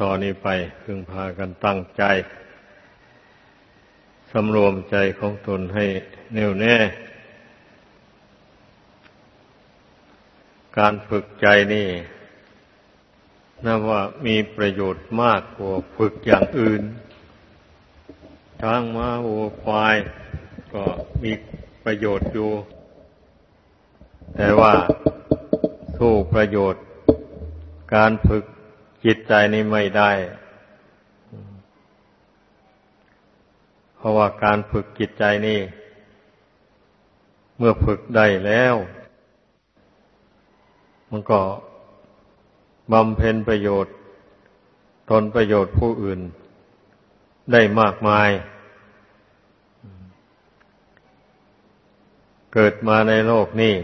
ต่อนนี้ไปพึงพากันตั้งใจ สำรวมใจของตนให้แน่วแน่ การฝึกใจนี่นับว่ามีประโยชน์มากกว่าฝึกอย่างอื่น ช้างม้าวัวควาย ก็มีประโยชน์อยู่ แต่ว่าสู้ประโยชน์ การฝึก จิตใจนี้ไม่ได้ เพราะว่าการฝึกจิตใจนี่ เมื่อฝึกได้แล้ว มันก็บำเพ็ญประโยชน์ ตนประโยชน์ผู้อื่น ได้มากมาย เกิดมาในโลกนี้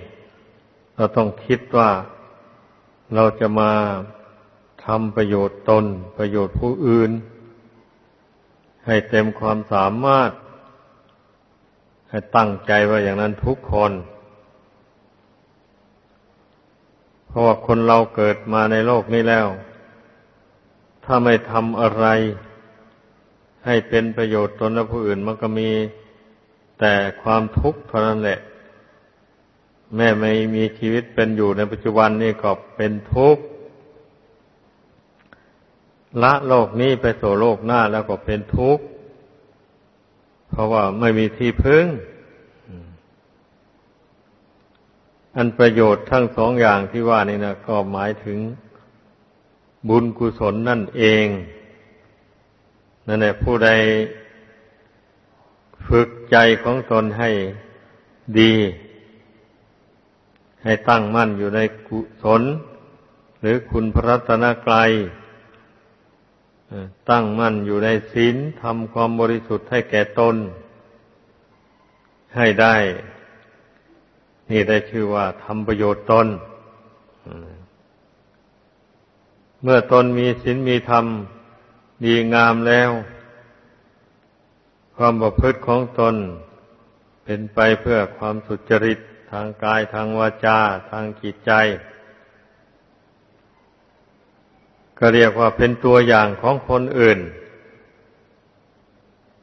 เราต้องคิดว่าเราจะมา ทำประโยชน์ตน ประโยชน์ผู้อื่น ให้เต็มความสามารถ ให้ตั้งใจว่าอย่างนั้นทุกคน เพราะว่าคนเราเกิดมาในโลกนี้แล้ว ถ้าไม่ทำอะไร ให้เป็นประโยชน์ตนและผู้อื่นมันก็มีแต่ความทุกข์เท่านั้นแหละ แม่ไม่มีชีวิตเป็นอยู่ในปัจจุบันนี่ก็เป็นทุกข์ ละโลกนี้ไปสู่โลกหน้าแล้วก็เป็นทุกข์ เพราะว่าไม่มีที่พึ่ง อันประโยชน์ทั้งสองอย่างที่ว่านี่นะก็หมายถึงบุญกุศลนั่นเองนั่นแหละผู้ใดฝึกใจของตนให้ดี ให้ตั้งมั่นอยู่ในกุศล หรือคุณพระรัตนกรัย ตั้งมั่นอยู่ในศีลทำความบริสุทธิ์ให้แก่ตน ให้ได้ นี่ได้ชื่อว่าทำประโยชน์ตนเมื่อตนมีศีลมีธรรมดีงามแล้ว ความประพฤติของตน เป็นไปเพื่อความสุจริตทางกายทางวาจา ทางจิตใจ ก็เรียกว่าเป็นตัวอย่างของคนอื่น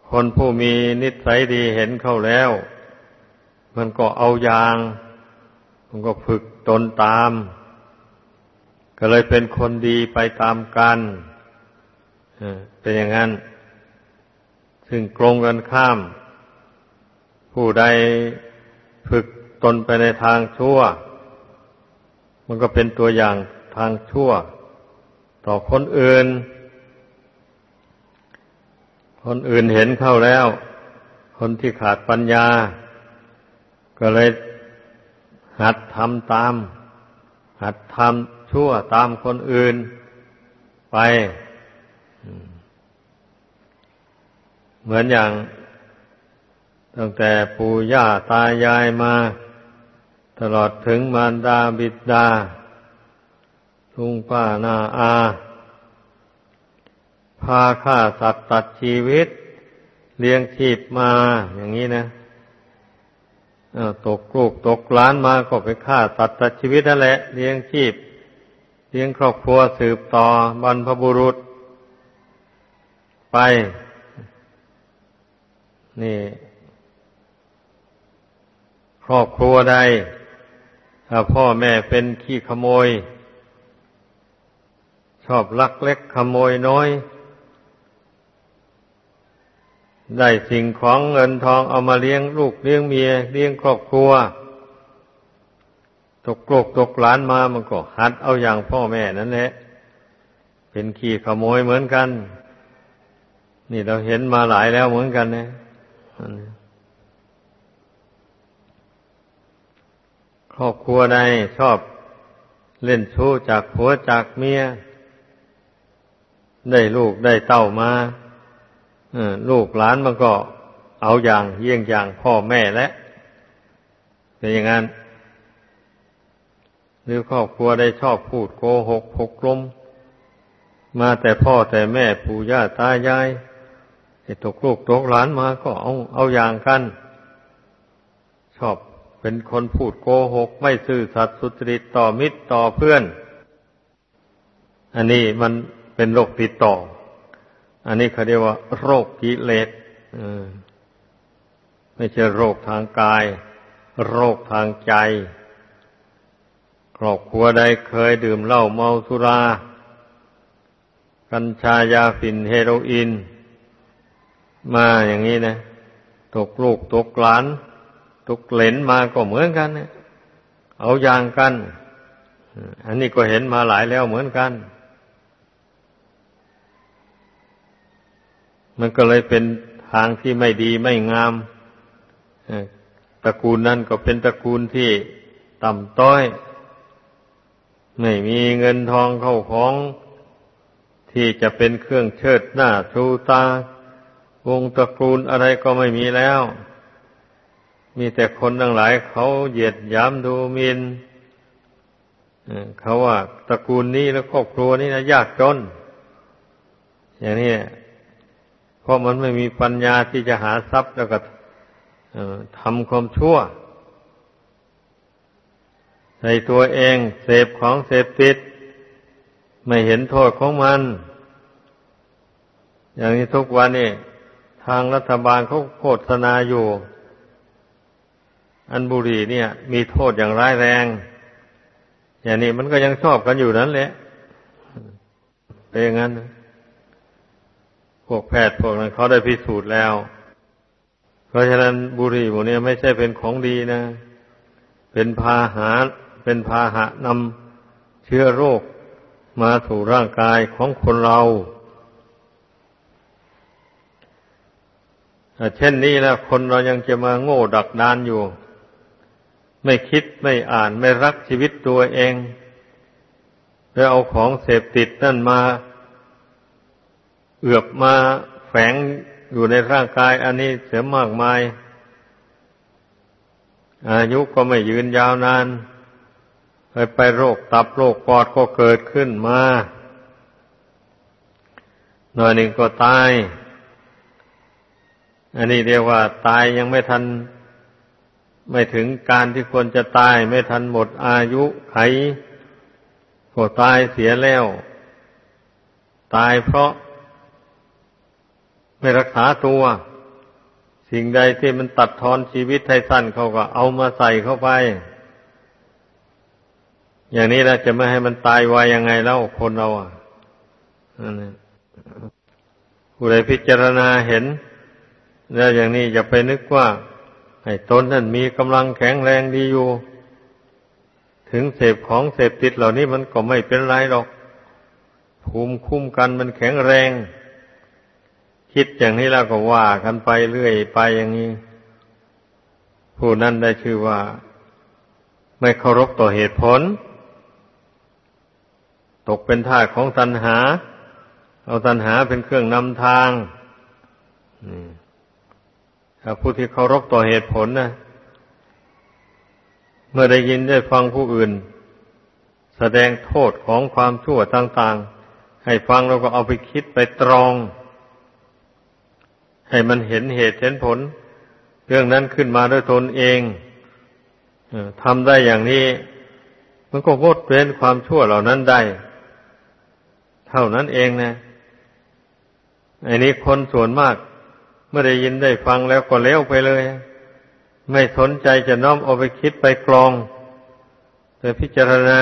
คนผู้มีนิสัยดีเห็นเข้าแล้ว มันก็เอาอย่าง มันก็ฝึกตนตาม ก็เลยเป็นคนดีไปตามกันเป็นอย่างนั้น ซึ่งตรงกันข้าม ผู้ใดฝึกตนไปในทางชั่ว มันก็เป็นตัวอย่างทางชั่ว ต่อคนอื่น คนอื่นเห็นเข้าแล้ว คนที่ขาดปัญญา ก็เลยหัดทำตาม หัดทำชั่วตามคนอื่นไป เหมือนอย่างตั้งแต่ปู่ย่าตายายมา ตลอดถึงมารดาบิดา ลุงป้านาอา พาฆ่าสัตว์ตัดชีวิต เลี้ยงชีพมาอย่างนี้นะตกลูกตกล้านมาก็ไปฆ่าสัตว์ตัดชีวิตนั่นแหละเลี้ยงชีพ เลี้ยงครอบครัวสืบต่อบรรพบุรุษ ไป นี่ ครอบครัวใดถ้าพ่อแม่เป็นขี้ขโมย ชอบลักเล็กขโมยน้อย ได้สิ่งของเงินทองเอามาเลี้ยงลูกเลี้ยงเมีย เลี้ยงครอบครัว ตกโกกตกหลานมามันก็หัดเอาอย่างพ่อแม่นั่นแหละเป็นขี้ขโมยเหมือนกัน นี่เราเห็นมาหลายแล้วเหมือนกันนะครอบครัวใดชอบเล่นชู้จากผัวจากเมีย ได้ลูกได้เต้ามาลูกหลานมันก็เอาอย่างเยี่ยงอย่างพ่อแม่และเป็นอย่างนั้น หรือครอบครัวได้ชอบพูดโกหกหกลม มาแต่พ่อแต่แม่ปู่ย่าตายายตกลูกตกหลานมาก็เอาเอาอย่างกัน ชอบเป็นคนพูดโกหก ไม่ซื่อสัตย์สุจริตต่อมิตรต่อเพื่อน อันนี้มัน เป็นโรคติดต่อ อันนี้เขาเรียกว่า โรคกิเลสไม่ใช่โรคทางกาย โรคทางใจ ครอบครัวใดเคยดื่มเหล้าเมาสุรา กัญชายาฝิ่นเฮโรอีนมาอย่างนี้นะตกลูกตกหลาน ตกเหลนมาก็เหมือนกันเนี่ยเอาอย่างกัน อันนี้ก็เห็นมาหลายแล้วเหมือนกัน มันก็เลยเป็นทางที่ไม่ดีไม่งามตระกูลนั้นก็เป็นตระกูลที่ต่ำต้อย ไม่มีเงินทองเข้าของ ที่จะเป็นเครื่องเชิดหน้าชูตา วงตระกูลอะไรก็ไม่มีแล้ว มีแต่คนทั้งหลายเขาเหยียดยามดูหมินเขาว่าตระกูลนี้และครอบครัวนี้นะยากจน อย่างนี้ เพราะมันไม่มีปัญญาที่จะหาทรัพย์แล้วก็ทำความชั่ว ในตัวเองเสพของเสพติด ไม่เห็นโทษของมัน อย่างนี้ทุกวันนี่ทางรัฐบาลเขาโฆษณาอยู่ อันบุรีเนี่ย มีโทษอย่างร้ายแรง อย่างนี้มันก็ยังชอบกันอยู่นั้นแหละเป็นอย่างนั้น วกแพทย์พวกนั้นเขาได้พิสูจน์แล้ว เพราะฉะนั้นบุหรี่หมูนี้ไม่ใช่เป็นของดีนะ เป็นพาหะเป็นพาหะนำเชื้อโรคมาสู่ร่างกายของคนเรา เช่นนี้แล้วคนเรายังจะมาโง่ดักดานอยู่ ไม่คิดไม่อ่านไม่รักชีวิตตัวเอง แล้วเอาของเสพติดนั่นมา เอือบมาแฝงอยู่ในร่างกาย อันนี้เสียมากมาย อายุก็ไม่ยืนยาวนาน ไปไปโรคตับโรคปอดก็เกิดขึ้นมาหน่อยหนึ่งก็ตาย อันนี้เรียกว่า ตายยังไม่ทัน ไม่ถึงการที่ควรจะตาย ไม่ทันหมดอายุไขก็ตายเสียแล้ว ตายเพราะ ไม่รักษาตัว สิ่งใดที่มันตัดทอนชีวิตให้สั้นเขาก็เอามาใส่เข้าไป อย่างนี้เราจะไม่ให้มันตายไวยังไงแล้วคนเราอะผู้ใดพิจารณาเห็น แล้วอย่างนี้อย่าไปนึกว่าให้ตนนั้นมีกำลังแข็งแรงดีอยู่ ถึงเสพของเสพติดเหล่านี้มันก็ไม่เป็นไรหรอก ภูมิคุ้มกันมันแข็งแรง คิดอย่างนี้แล้วก็ว่ากันไปเรื่อยไปอย่างนี้ ผู้นั้นได้ชื่อว่า ไม่เคารพต่อเหตุผล ตกเป็นท่าของตัณหา เอาตัณหาเป็นเครื่องนำทางผู้ที่เคารพต่อเหตุผลนะเมื่อได้ยินได้ฟังผู้อื่น แสดงโทษของความชั่วต่าง ๆ ให้ฟังแล้วก็เอาไปคิดไปตรอง ให้มันเห็นเหตุเห็นผล เรื่องนั้นขึ้นมาด้วยตนเองทำได้อย่างนี้ มันก็งดเว้นความชั่วเหล่านั้นได้ เท่านั้นเองนะอันนี้คนส่วนมากเมื่อได้ยินได้ฟังแล้วก็เลี้ยวไปเลย ไม่สนใจจะน้อมเอาไปคิดไปกรอง แต่พิจารณา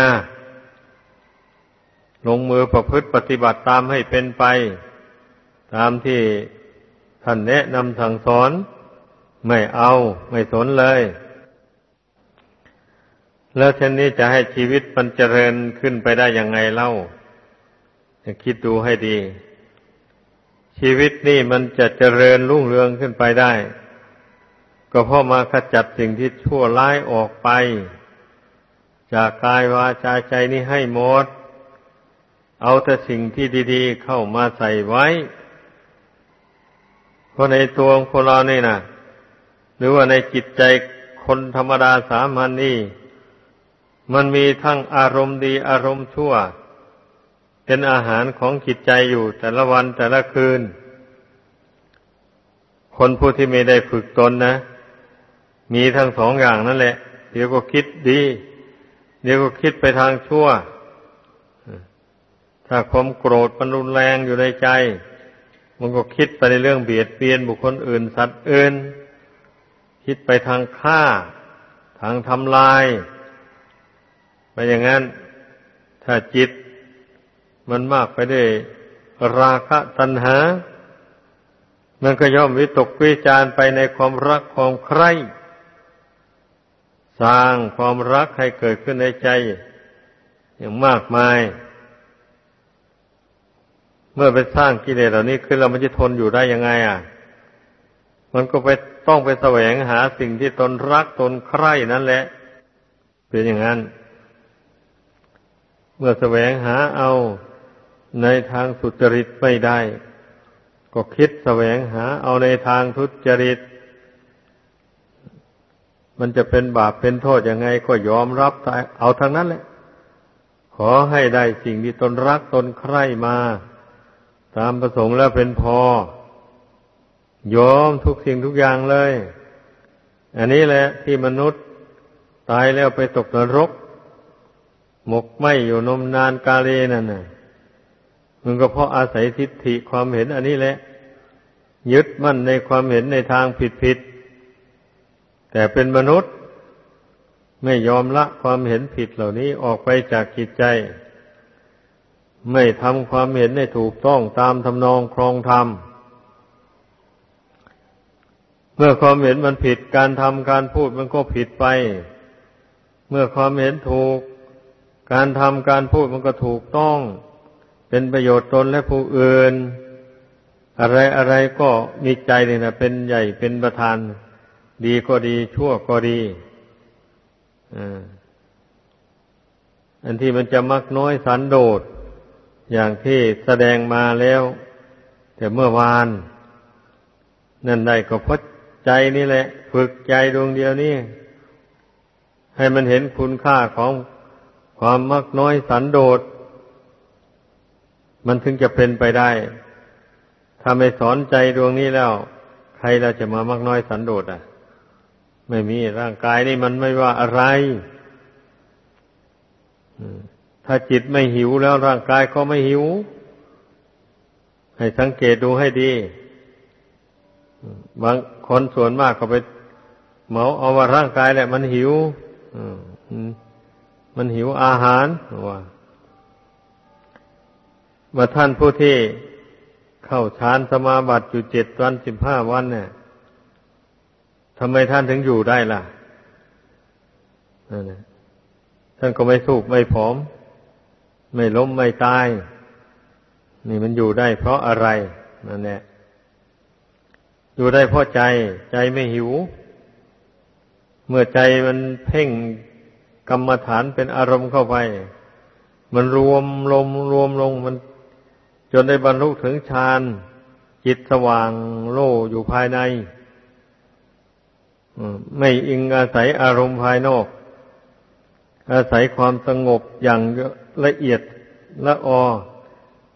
ลงมือประพฤติปฏิบัติตามให้เป็นไป ตามที่ ท่านแนะนำสั่งสอน ไม่เอาไม่สนเลย แล้วเช่นนี้จะให้ชีวิตมันเจริญขึ้นไปได้ยังไงเล่าคิดดูให้ดี ชีวิตนี่มันจะเจริญรุ่งเรืองขึ้นไปได้ ก็เพราะมาขจัดสิ่งที่ชั่วร้ายออกไป จากกายวาจาใจนี้ให้หมด เอาแต่สิ่งที่ดี ๆ เข้ามาใส่ไว้ ราะในตัวของคนเรานี่นะหรือว่าในจิตใจคนธรรมดาสามัญนนี่ มันมีทั้งอารมณ์ดีอารมณ์ชั่ว เป็นอาหารของจิตใจอยู่แต่ละวันแต่ละคืน คนผู้ที่ไม่ได้ฝึกตนนะ มีทั้งสองอย่างนั่นแหละ เดี๋ยวก็คิดดี เดี๋ยวก็คิดไปทางชั่ว ถ้าความโกรธมันรุนแรงอยู่ในใจ มันก็คิดไปในเรื่องเบียดเบียนบุคคลอื่น สัตว์อื่น คิดไปทางฆ่า ทางทำลายไปอย่างนั้น ถ้าจิตมันมากไปด้วยราคะตัณหา มันก็ย่อมวิตกวิจารไปในความรักความใคร่สร้างความรักให้เกิดขึ้นในใจ อย่างมากมาย มื่อไปสร้างกิเลสเหล่านี้ขึ้นแล้วมันจะทนอยู่ได้ยังไง อะ มันก็ไปต้องไปแสวงหาสิ่งที่ตนรักตนใคร่นั่นแหละ เป็นอย่างนั้น เมื่อแสวงหาเอาในทางสุจริตไม่ได้ ก็คิดแสวงหาเอาในทางทุจริต มันจะเป็นบาปเป็นโทษยังไง ก็ยอมรับเอาทางนั้นแหละ ขอให้ได้สิ่งที่ตนรักตนใคร่มา ตามประสงค์แล้วเป็นพอยอมทุกสิ่งทุกอย่างเลย อันนี้แหละที่มนุษย์ตายแล้วไปตกนรก หมกไหมอยู่นมนานกาเลนั่นน่ะมันก็เพราะอาศัยทิฏฐิความเห็นอันนี้แหละ ยึดมั่นในความเห็นในทางผิดผิดแต่เป็นมนุษย์ไม่ยอมละความเห็นผิดเหล่านี้ออกไปจากจิตใจ ไม่ทำความเห็นให้ถูกต้องตามทำนองครองธรรม เมื่อความเห็นมันผิดการทำการพูดมันก็ผิดไป เมื่อความเห็นถูก การทำการพูดมันก็ถูกต้อง เป็นประโยชน์ตนและผู้อื่น อะไรอะไรก็มีใจนี่นะเป็นใหญ่เป็นประธาน ดีก็ดีชั่วก็ดีอันที่มันจะมักน้อยสันโดษ อย่างที่แสดงมาแล้ว แต่เมื่อวาน นั่นได้ก็พราะใจนี่แหละ ฝึกใจดวงเดียวนี่ ให้มันเห็นคุณค่าของความมักน้อยสันโดษ มันถึงจะเป็นไปได้ ถ้าไม่สอนใจดวงนี้แล้ว ใครเราจะมามากน้อยสันโดษอะ ไม่มีร่างกายนี่มันไม่ว่าอะไร ถ้าจิตไม่หิวแล้วร่างกายก็ไม่หิว ให้สังเกตดูให้ดี บางคนส่วนมากก็ไปเหมาเอาว่าร่างกายแหละ มันหิวมันหิวอาหารว่าว่าท่านผู้ที่เข้าฌานสมาบัติอยู่เจ็ดวันสิบห้าวันเนี่ยทำไมท่านถึงอยู่ได้ล่ะท่านก็ไม่สูบไม่ผอม ไม่ล้มไม่ตาย นี่มันอยู่ได้เพราะอะไรนั่นแหละอยู่ได้เพราะใจ ใจไม่หิว เมื่อใจมันเพ่งกรรมฐานเป็นอารมณ์เข้าไป มันรวมลมรวมลงมัน จนได้บรรลุถึงฌานจิตสว่างโล่อยู่ภายในไม่อิงอาศัยอารมณ์ภายนอก อาศัยความสงบอย่างละเอียดละออ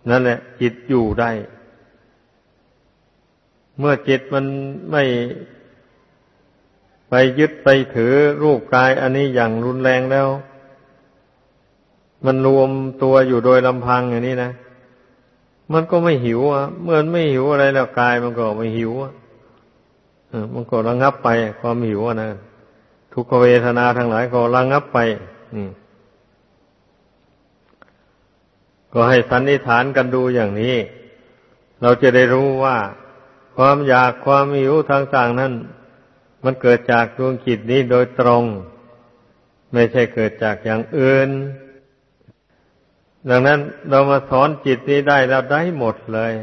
นั่นแหละ จิตอยู่ได้ เมื่อจิตมันไม่ไปยึดไปถือรูปกายอันนี้อย่างรุนแรงแล้ว มันรวมตัวอยู่โดยลำพังอย่างนี้นะ มันก็ไม่หิวอะเมื่อไม่หิวอะไรแล้วกายมันก็ไม่หิวอะมันก็ระงับไปความหิวนะทุกขเวทนาทั้งหลายก็ระงับไป นี่ ก็ให้สันนิษฐานกันดูอย่างนี้ เราจะได้รู้ว่า ความอยากความหิวต่างๆนั้น มันเกิดจากดวงจิตนี้โดยตรง ไม่ใช่เกิดจากอย่างอื่น ดังนั้นเรามาสอนจิตนี้ได้แล้วได้หมดเลย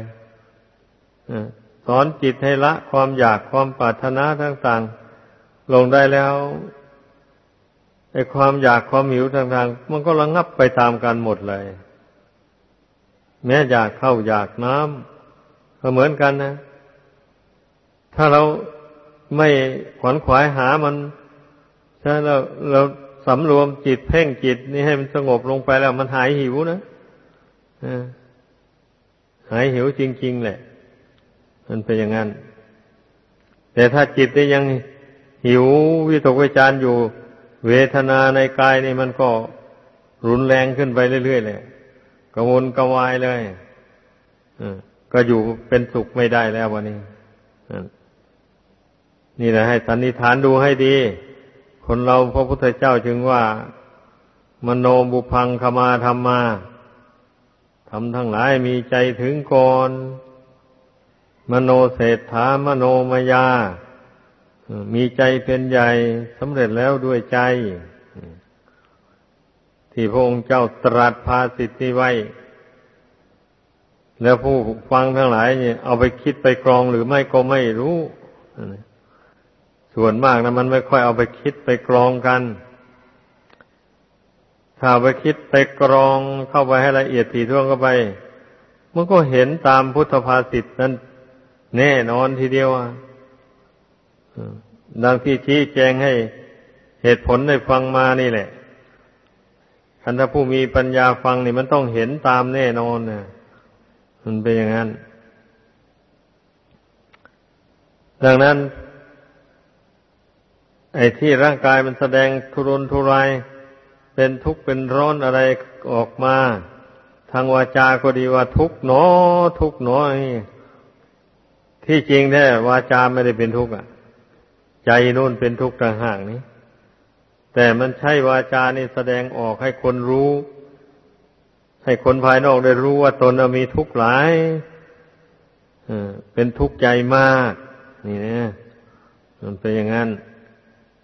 สอนจิตให้ละความอยากความปรารถนาต่าง ๆ ลงได้แล้ว ไอ้ความอยากความหิวต่างๆ มันก็ระงับไปตามกันหมดเลย แม้อยากเข้าอยากน้ำก็เหมือนกันนะ ถ้าเราไม่ขวนขวายหามันใช่เราเราสำรวมจิตเพ่งจิตนี่ให้มันสงบลงไปแล้วมันหายหิวนะหายหิวจริง ๆ แหละ มันเป็นอย่างนั้น แต่ถ้าจิตได้ยังหิววิตกวิจารอยู่ เวทนาในกายนี่มันก็รุนแรงขึ้นไปเรื่อยๆเลยกระวนกระวายเลยก็อยู่เป็นสุขไม่ได้แล้ววันนี้นี่แหละให้สันนิษฐานดูให้ดี คนเราพระพุทธเจ้าจึงว่า มโนบุพังขมาธรรมาทำทั้งหลายมีใจถึงก่อน มโนเศรษฐามโนมยา มีใจเป็นใหญ่สำเร็จแล้วด้วยใจ ที่พระองค์เจ้าตรัสภาสิทธิไว้ แล้วผู้ฟังทั้งหลายเนี่ย เอาไปคิดไปกรองหรือไม่ก็ไม่รู้ ส่วนมากนะมันไม่ค่อยเอาไปคิดไปกรองกัน ถ้าไปคิดไปกรองเข้าไปให้ละเอียดถี่ถ้วนเข้าไป มันก็เห็นตามพุทธภาษิตนั้นแน่นอนทีเดียว ดังที่ชี้แจงให้เหตุผลได้ฟังมานี่แหละคันถ้าผู้มีปัญญาฟังนี่มันต้องเห็นตามแน่นอนนะมันเป็นอย่างนั้น ดังนั้น ไอ้ที่ร่างกายมันแสดงทุรนทุราย เป็นทุกข์เป็นร้อนอะไรออกมา ทางวาจาก็ดีว่าทุกข์หนอ ทุกข์หนอที่จริงแท้วาจาไม่ได้เป็นทุกข์อะ ใจนู่นเป็นทุกข์ต่างหากนี้ แต่มันใช่วาจานี่แสดงออกให้คนรู้ ให้คนภายนอกได้รู้ว่าตนมีทุกข์หลายเป็นทุกข์ใจมาก นี่นะมันเป็นอย่างนั้น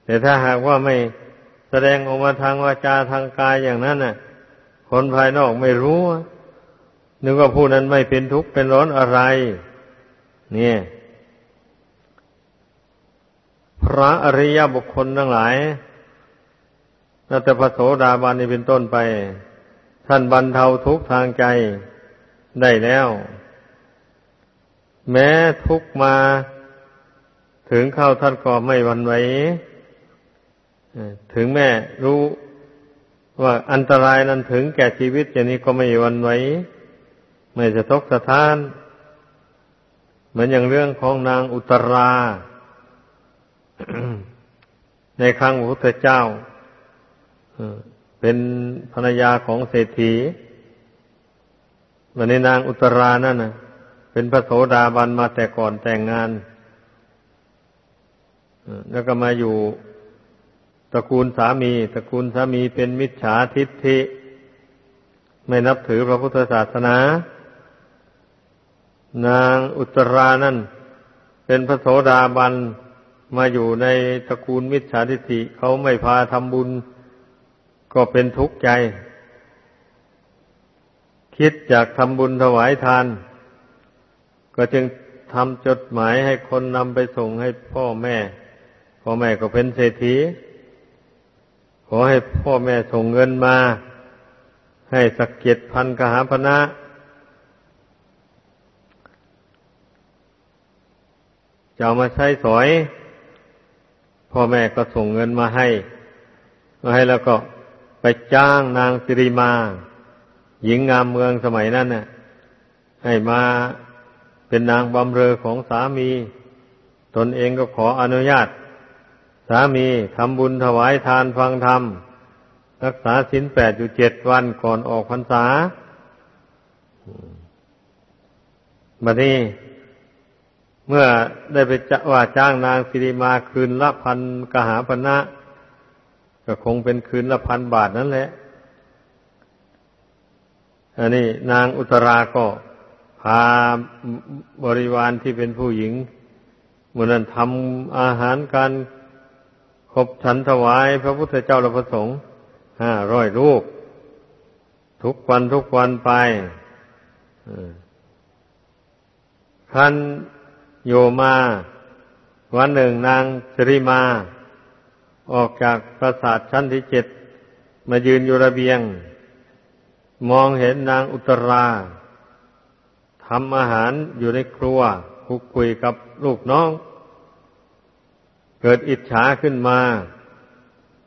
แต่ถ้าหากว่าไม่แสดงออกมาทางวาจาทางกายอย่างนั้นน่ะ คนภายนอกไม่รู้นึกว่าผู้นั้นไม่เป็นทุกข์เป็นร้อนอะไร เนี่ย พระอริยบุคคลทั้งหลายนัตพระโสดาบันนี่เป็นต้นไป ท่านบรรเทาทุกทางใจได้แล้ว แม้ทุกมาถึงเข้าท่านก็ไม่วันไหวถึงแม่รู้ว่าอันตรายนั้นถึงแก่ชีวิตอย่างนี้ก็ไม่วันไหวไม่จะทกสะท้าน เหมือนอย่างเรื่องของนางอุตรา ในครั้งพระพุทธเจ้าเป็นภรรยาของเศรษฐีวันนี้นางอุตรานั่นนะเป็นพระโสดาบันมาแต่ก่อนแต่งงานแล้วก็มาอยู่ตระกูลสามี ตระกูลสามีเป็นมิจฉาทิฏฐิ ไม่นับถือพระพุทธศาสนา นางอุตรานั่น เป็นพระโสดาบัน มาอยู่ในตระกูลมิจฉาทิฏฐิเขาไม่พาทำบุญ ก็เป็นทุกข์ใจ คิดอยากทำบุญถวายทาน ก็จึงทำจดหมายให้คนนำไปส่งให้พ่อแม่ พ่อแม่ก็เป็นเศรษฐี ขอให้พ่อแม่ส่งเงินมา ให้สักเกตพันกหาพนะจะเอามาใช้สอย พ่อแม่ก็ส่งเงินมาให้มาให้แล้วก็ไปจ้างนางสิริมา หญิงงามเมืองสมัยนั้นน่ะ ให้มาเป็นนางบำเรอของสามี ตนเองก็ขออนุญาต สามีทำบุญถวายทานฟังธรรม รักษาศีลแปดอยู่เจ็ดวันก่อนออกพรรษาบัดนี้ เมื่อได้ไปจะว่าจ้างนางสิริมาคืนละพันกหาพนะก็คงเป็นคืนละพันบาทนั่นแหละอันนี้นางอุตราก็พาบริวารที่เป็นผู้หญิงเมื่อนั้นทำอาหารการคบฉันถวายพระพุทธเจ้าและพระสงฆ์ห้าร้อยรูปทุกวันทุกวันไปคัน โยมา วันหนึ่งนางสริมา ออกจากปราสาทชั้นที่เจ็ดมายืนอยู่ระเบียง มองเห็นนางอุตราทำอาหารอยู่ในครัวคุกคุยกับลูกน้อง เกิดอิจฉาขึ้นมา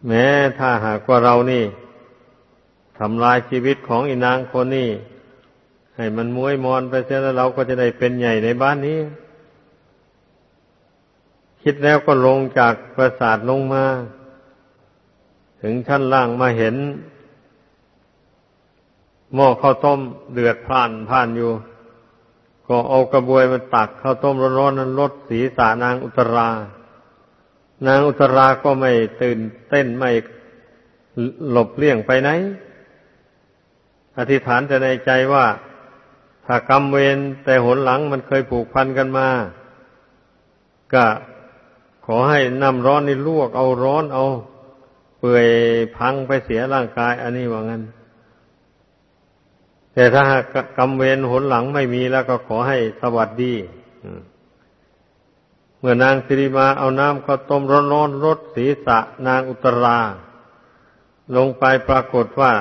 แม้ถ้าหากว่าเรานี่ทำลายชีวิตของอีนางคนนี้ให้มันม้วยมอนไปเสียแล้วเราก็จะได้เป็นใหญ่ในบ้านนี้ คิดแล้วก็ลงจากปราสาทลงมา ถึงชั้นล่างมาเห็น หม้อข้าวต้มเดือดผ่านผ่านอยู่ ก็เอากระบวยมาตักข้าวต้มร้อนๆนั้นลดศีรษะนางอุตรานางอุตราก็ไม่ตื่นเต้นไม่หลบเลี่ยงไปไหน อธิษฐานแต่ในใจว่า ถ้ากรรมเวรแต่หนหลังมันเคยผูกพันกันมา ก็ อให้น้ำร้อนนี่ลวกเอาร้อนเอา เปื่อยพังไปเสียร่างกาย อันนี้ว่างั้น แต่ถ้าหากกรรมเวรหนหลังไม่มีแล้วก็ขอให้สวัสดีเมื่อนางสิริมาเอาน้ำข้าวต้มร้อนๆรดศีรษะนางอุตรา ลงไปปรากฏว่า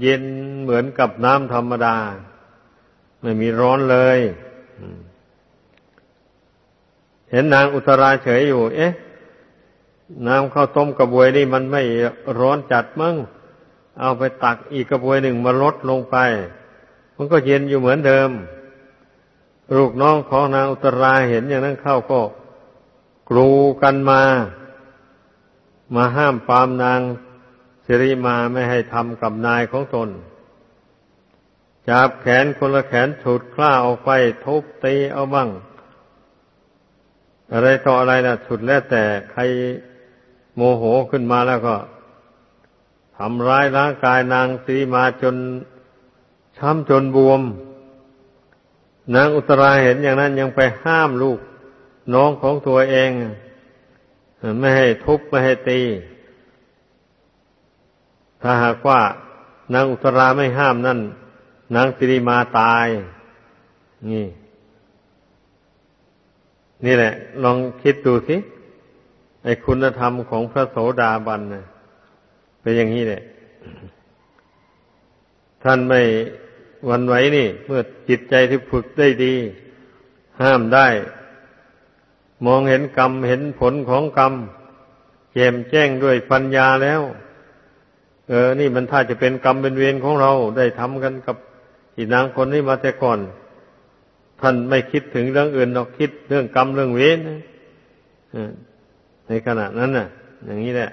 เย็นเหมือนกับน้ำธรรมดา ไม่มีร้อนเลย เห็นนางอุตราเฉยอยู่ เอ๊ะ น้ำข้าวต้มกระบวยนี่มันไม่ร้อนจัดมั้ง เอาไปตักอีกกระบวยหนึ่งมาลดลงไป มันก็เย็นอยู่เหมือนเดิม ลูกน้องของนางอุตราเห็นอย่างนั้นเข้าก็กรูกันมา มาห้ามปามนางสิริมาไม่ให้ทำกับนายของตน จับแขนคนละแขนฉุดคล้าออกไปทุบตีเอาบ้าง อะไรต่ออะไรนะฉุดแล้วแต่ใครโมโหขึ้นมาแล้วก็ทำร้ายร่างกายนางสีมาจนช้ำจนบวม นางอุตราเห็นอย่างนั้นยังไปห้ามลูกน้องของตัวเอง ไม่ให้ทุบไม่ให้ตี ถ้าหากว่านางอุตราไม่ห้ามนั่นนางสิริมาตาย นี่ นี่แหละ ลองคิดดูสิไอคุณธรรมของพระโสดาบันนะเป็นอย่างนี้แหละท่านไม่วันไหวนี่ เมื่อจิตใจที่ฝึกได้ดี ห้ามได้ มองเห็นกรรมเห็นผลของกรรมแจ่มแจ้งด้วยปัญญาแล้วเออ นี่มันถ้าจะเป็นกรรมเป็นเวรของเรา ได้ทำกันกับอีนางคนนี้มาแต่ก่อน ท่านไม่คิดถึงเรื่องอื่นหรอกคิดเรื่องกรรมเรื่องเวรในขณะนั้นน่ะ อย่างนี้แหละ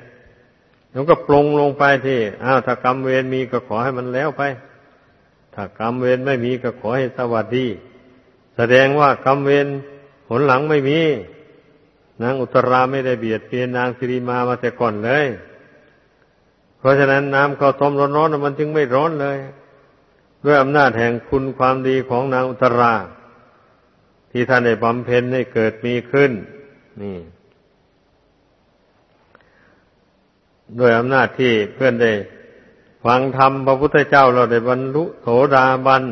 แล้วก็ปรงลงไปที่อ้าวถ้ากรรมเวรมีก็ขอให้มันแล้วไป ถ้ากรรมเวรไม่มีก็ขอให้สวัสดี แสดงว่ากรรมเวรผลหลังไม่มีนางอุตราไม่ได้เบียดเบียนนางสิริมามาแต่ก่อนเลย เพราะฉะนั้นน้ำข้าวต้มร้อนๆมันจึงไม่ร้อนเลย ด้วยอำนาจแห่งคุณความดีของนางอุตรา ที่ท่านได้บำเพ็ญให้เกิดมีขึ้น นี่ด้วยอำนาจที่เพื่อนได้ฟังธรรมพระพุทธเจ้าเราได้บรรลุโสดาบัน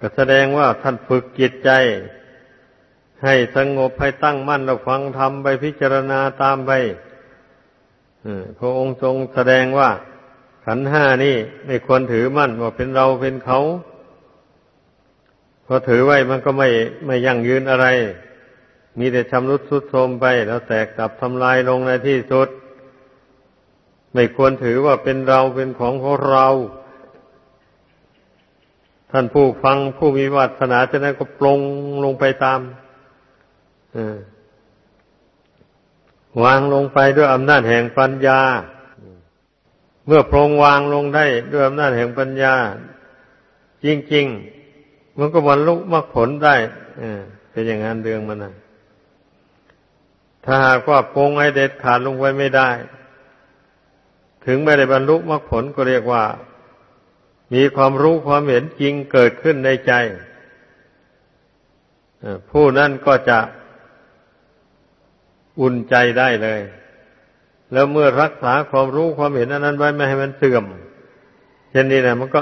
ก็แสดงว่าท่านฝึกจิตใจ ให้สงบให้ตั้งมั่นเราฟังธรรมไปพิจารณาตามไปพระองค์ทรงแสดงว่าขันห้านี่ไม่ควรถือมั่นว่าเป็นเราเป็นเขา พอถือไว้มันก็ไม่ไม่ยั่งยืนอะไร มีแต่ชำรุดสุดโทรมไป แล้วแตกดับทำลายลงในที่สุด ไม่ควรถือว่าเป็นเราเป็นของของเรา ท่านผู้ฟังผู้มีวาสนาจะนั้นก็ปลงลงไปตามวางลงไปด้วยอำนาจแห่งปัญญา เมื่อปรงวางลงได้ด้วยอำนาจแห่งปัญญา จริง ๆ มันก็บรรลุมรรคผลได้เป็นอย่างนั้นเรื่องมันนะถ้าหากว่าปงให้เด็ดขาดลงไว้ไม่ได้ ถึงไม่ได้บรรลุมรรคผลก็เรียกว่า มีความรู้ความเห็นจริงเกิดขึ้นในใจผู้นั้นก็จะอุ่นใจได้เลย แล้วเมื่อรักษาความรู้ความเห็นนั้นไว้ไม่ให้มันเสื่อม เช่นนี้นะมันก็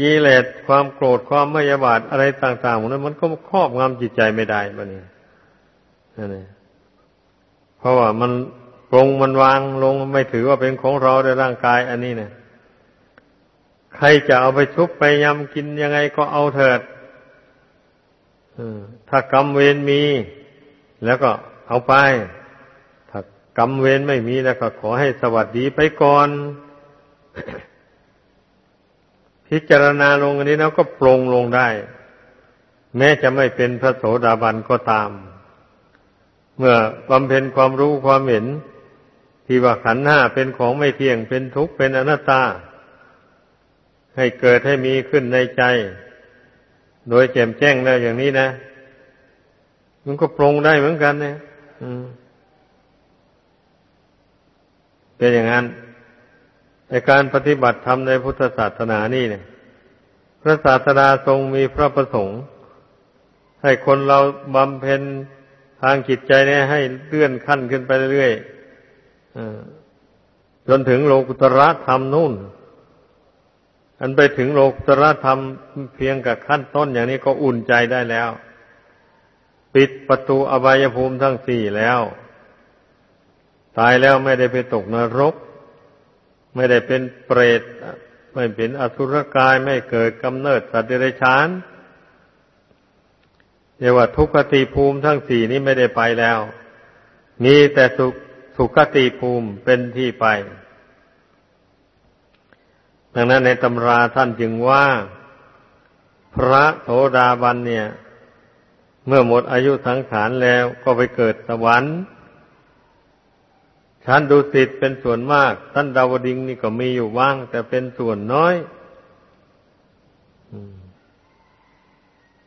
กิเลสความโกรธความไม่ยาบาทอะไรต่างๆนั้นมันก็ครอบงำจิตใจไม่ได้บันี้นั่นเองเพราะว่ามันปรงมันวางลงไม่ถือว่าเป็นของเราในร่างกาย อันนี้เนี่ยใครจะเอาไปชุบไปยำกินยังไงก็เอาเถิดถ้ากรรมเวรมี แล้วก็เอาไป ถ้ากรรมเวรไม่มีแล้วก็ขอให้สวัสดีไปก่อน พิจารณาลงอันนี้แล้วก็ปรงลงได้ แม้จะไม่เป็นพระโสดาบันก็ตาม เมื่อบำเพ็ญความรู้ความเห็น ที่ว่าขันห้าเป็นของไม่เที่ยงเป็นทุกข์เป็นอนัตตา ให้เกิดให้มีขึ้นในใจ โดยแจ่มแจ้งแล้วอย่างนี้นะ มันก็ปรงได้เหมือนกันเนี่ยเป็นอย่างนั้น ในการปฏิบัติธรรมในพุทธศาสนานี่เนี่ย พระศาสดาทรงมีพระประสงค์ ให้คนเราบำเพ็ญทางจิตใจเนี่ยให้เลื่อนขั้นขึ้นไปเรื่อยๆจนถึงโลกุตระธรรมนู่น อันไปถึงโลกุตระธรรมเพียงกับขั้นต้นอย่างนี้ก็อุ่นใจได้แล้ว ปิดประตูอบายภูมิทั้งสี่แล้ว ตายแล้วไม่ได้ไปตกนรก ไม่ได้เป็นเปรตไม่เป็นอสุรกายไม่เกิดกำเนิดสัตว์เดรัจฉานเรียกว่าทุกขติภูมิทั้งสี่นี้ไม่ได้ไปแล้ว มีแต่สุสุขติภูมิเป็นที่ไป ดังนั้นในตำราท่านจึงว่า พระโสดาบันเนี่ย เมื่อหมดอายุสังขารแล้วก็ไปเกิดสวรรค์ ชั้นดุสิตเป็นส่วนมากท่านดาวดิงนี่ก็มีอยู่บ้าง แต่เป็นส่วนน้อย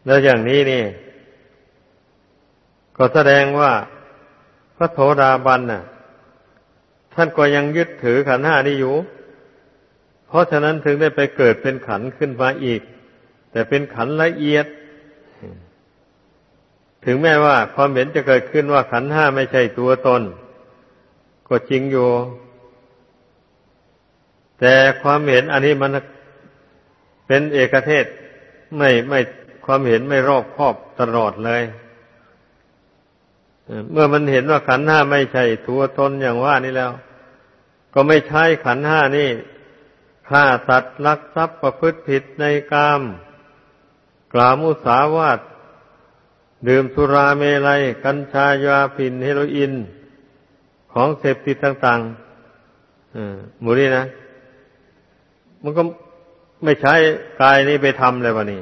แล้วอย่างนี้นี่ ก็แสดงว่า พระโสดาบันน่ะ ท่านก็ยังยึดถือขันห้านี้อยู่ เพราะฉะนั้นถึงได้ไปเกิดเป็นขันขึ้นมาอีก แต่เป็นขันละเอียด ถึงแม้ว่าความเห็นจะเกิดขึ้นว่าขันห้าไม่ใช่ตัวตน ก็จริงอยู่ แต่ความเห็นอันนี้มันเป็นเอกเทศไม่ไม่ความเห็นไม่รอบครอบตลอดเลย เมื่อมันเห็นว่าขันห้าไม่ใช่ตัวตนอย่างว่านี่แล้ว ก็ไม่ใช่ขันห้านี่ฆ่าสัตว์ลักทรัพย์ประพฤติผิดในกาม กล่าวมุสาวาทดื่มสุราเมลัย กัญชายาผินเฮโรอีน ของเสพติดต่างๆหมูนี่นะ มันก็ไม่ใช้กายนี้ไปทำเลยวะนี่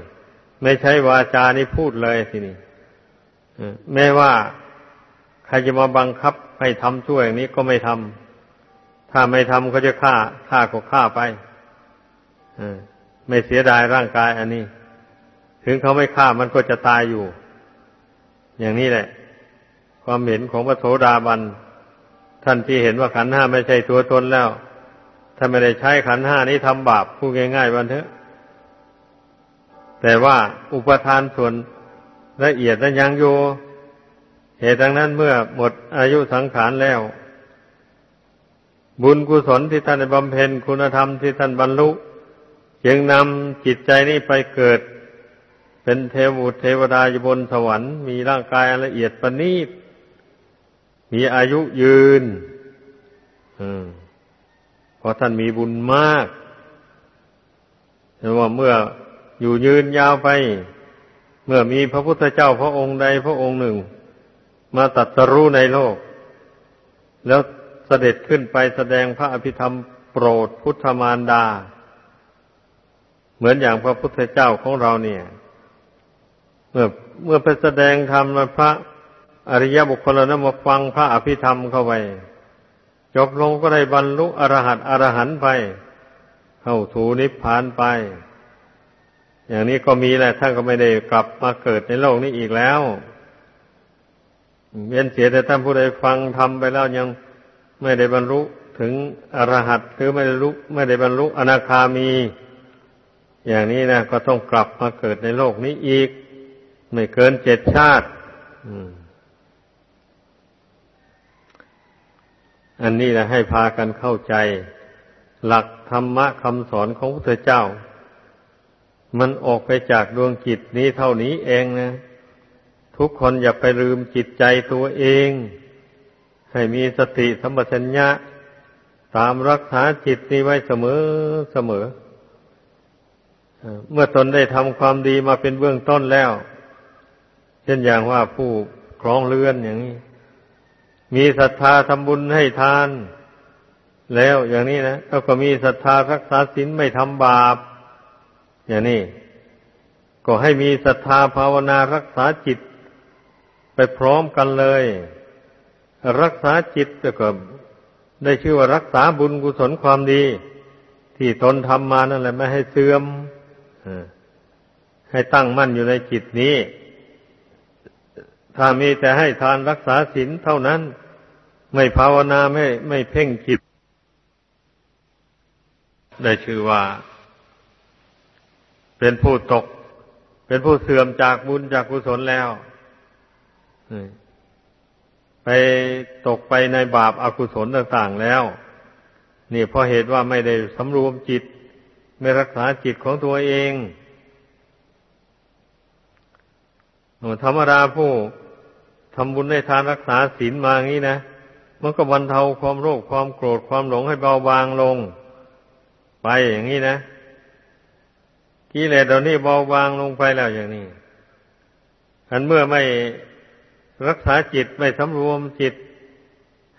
ไม่ใช้วาจานี้พูดเลยทีนี้แม้ว่าใครจะมาบังคับให้ทำช่วยอย่างนี้ก็ไม่ทำถ้าไม่ทำเขาจะฆ่าฆ่าก็ฆ่าไปไม่เสียดายร่างกายอันนี้ ถึงเขาไม่ฆ่ามันก็จะตายอยู่ อย่างนี้แหละ ความเห็นของพระโสดาบัน ท่านที่เห็นว่าขันห้าไม่ใช่ตัวตนแล้วถ้าไม่ได้ใช้ขันห้านี้ทำบาปพูดง่ายๆวันเถอะ แต่ว่าอุปทานส่วนละเอียดนั้นยังอยู่เหตุดังนั้นเมื่อหมดอายุสังขารแล้ว บุญกุศลที่ท่านบำเพ็ญคุณธรรมที่ท่านบรรลุ จึงนำจิตใจนี้ไปเกิด เป็นเทวุเทวดาอยู่บนสวรรค์ มีร่างกายละเอียดประณีต มีอายุยืนเพราะท่านมีบุญมากแต่ว่าเมื่ออยู่ยืนยาวไป เมื่อมีพระพุทธเจ้าพระองค์ใดพระองค์หนึ่ง มาตัดสรู้ในโลก แล้วเสด็จขึ้นไปแสดงพระอภิธรรมโปรดพุทธมารดา เหมือนอย่างพระพุทธเจ้าของเราเนี่ย เมื่อเมื่อไปแสดงธรรมพระ อริยบุคคลนั้นมาฟังพระอภิธรรมเข้าไปจบลงก็ได้บรรลุอรหัตอรหันไป เข้าถูนิพพานไป อย่างนี้ก็มีแหละท่านก็ไม่ได้กลับมาเกิดในโลกนี้อีกแล้วเวียนเสียแต่ท่านผู้ใดฟังทำไปแล้วยังไม่ได้บรรลุถึงอรหัตหรือไม่ได้รู้ไม่ได้บรรลุอนาคามี อย่างนี้นะก็ต้องกลับมาเกิดในโลกนี้อีก ไม่เกินเจ็ดชาติอั อันนี้นะให้พากันเข้าใจ หลักธรรมะคำสอนของพระเจ้า มันออกไปจากดวงจิตนี้เท่านี้เองนะ ทุกคนอย่าไปลืมจิตใจตัวเอง ให้มีสติสัมปชัญญะ ตามรักษาจิตนี้ไว้เสมอเสมอ เมื่อตนได้ทำความดีมาเป็นเบื้องต้นแล้ว เช่นอย่างว่าผู้ครองเรือนอย่างนี้ มีศรัทธาทำบุญให้ทาน แล้วอย่างนี้นะแล้วก็มีศรัทธารักษาศีลไม่ทำบาป อย่างนี้ ก็ให้มีศรัทธาภาวนารักษาจิต ไปพร้อมกันเลย รักษาจิตก็ได้ชื่อว่ารักษาบุญกุศลความดี ที่ที่ตนทำมานั่นแหละไม่ให้เสื่อมให้ตั้งมั่นอยู่ในจิตนี้ ถ้ามีแต่ให้ทานรักษาศีลเท่านั้น ไม่ภาวนาไม่ไม่เพ่งจิต ได้ชื่อว่า เป็นผู้ตก เป็นผู้เสื่อมจากบุญจากกุศลแล้วไปตกไปในบาปอากุศลต่างๆแล้ว นี่เพราะเหตุว่าไม่ได้สำรวมจิต ไม่รักษาจิตของตัวเองธรรมดาผู้ทำบุญในทานรักษาศีลมางี้นะ มันก็บรรเทาความโรคความโกรธความหลงให้เบาบางลง ไปอย่างนี้นะกิเลสเหล่านี้เบาบางลงไปแล้วอย่างนี้อันเมื่อไม่รักษาจิตไม่สำรวมจิต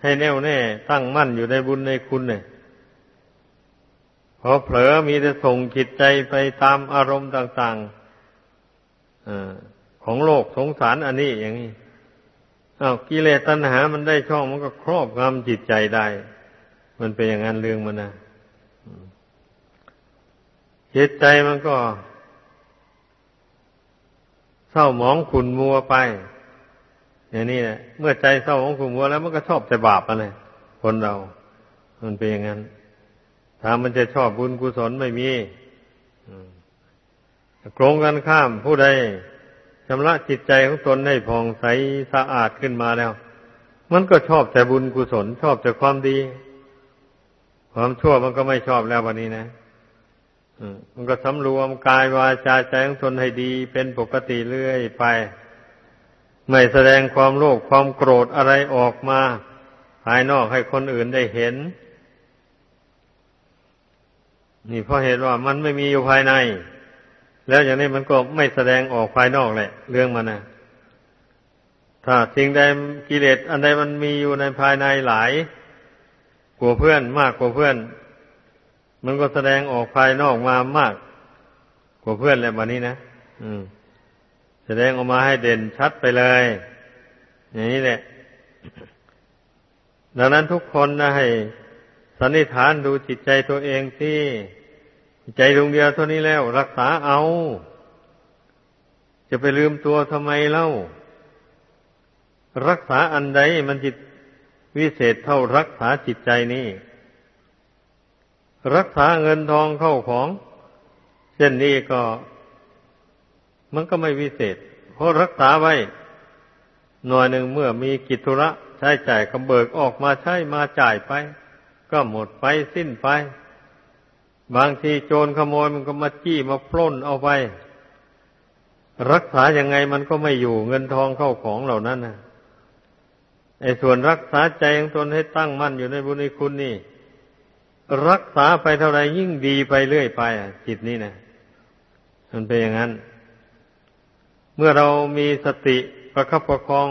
ให้แน่วแน่ ตั้งมั่นอยู่ในบุญในคุณเนี่ยพอเผลอมีแต่ส่งจิตใจไปตามอารมณ์ต่างๆอของโลกสงสารอันนี้อย่างนี้ อ้าวกิเลสตัณหา มันได้ช่องมันก็ครอบงำจิตใจได้ มันเป็นอย่างนั้นเรื่องมันนะจิตใจมันก็เศร้าหมองขุนมัวไป อย่างนี้นะเมื่อใจเศร้าของขุนมัวแล้ว มันก็ชอบแต่บาปอะไรคนเรา มันเป็นอย่างนั้นถ้ามันจะชอบบุญกุศลไม่มีโกรงกันข้ามผู้ใดำระจิตใจของตนให้ผ่องใสสะอาดขึ้นมาแล้ว มันก็ชอบแต่บุญกุศลชอบแต่ความดี ความชั่วมันก็ไม่ชอบแล้ววันนี้นะมันก็สำรวมกายวาจาใจของตนให้ดีเป็นปกติเรื่อยไป ไม่แสดงความโลภความโกรธอะไรออกมา ภายนอกให้คนอื่นได้เห็น นี่เพราะเหตุว่ามันไม่มีอยู่ภายใน แล้วอย่างนี้มันก็ไม่แสดงออกภายนอกแหละ เรื่องมันนะถ้าสิ่งใดกิเลสอันใดมันมีอยู่ในภายในหลายกว่าเพื่อนมากกว่าเพื่อน มันก็แสดงออกภายนอกมามาก กว่าเพื่อนและวันนี้นะอืม แสดงออกมาให้เด่นชัดไปเลย อย่างนี้แหละ ดังนั้นทุกคนนะให้สันนิษฐานดูจิตใจตัวเองที่ ใจดวงเดียวเท่านี้แล้ว รักษาเอา จะไปลืมตัวทำไมเล่า รักษาอันใดมันจิตวิเศษเท่ารักษาจิตใจนี้รักษาเงินทองเข้าของเช่นนี้ก็ มันก็ไม่วิเศษ เพราะรักษาไว้ หน่อยหนึ่งเมื่อมีกิจธุระใช้จ่ายกำเบิกออกมาใช้มาจ่ายไป ก็หมดไปสิ้นไป บางทีโจรขโมยมันก็มาจี้มาปล้นเอาไป รักษาอย่างไงมันก็ไม่อยู่เงินทองเข้าของเหล่านั้นนะไอ้ส่วนรักษาใจของตนให้ตั้งมั่นอยู่ในบุญในคุณนี่ รักษาไปเท่าไรยิ่งดีไปเรื่อยไปอะ จิตนี่นะมันเป็นอย่างนั้น เมื่อเรามีสติประคับประคอง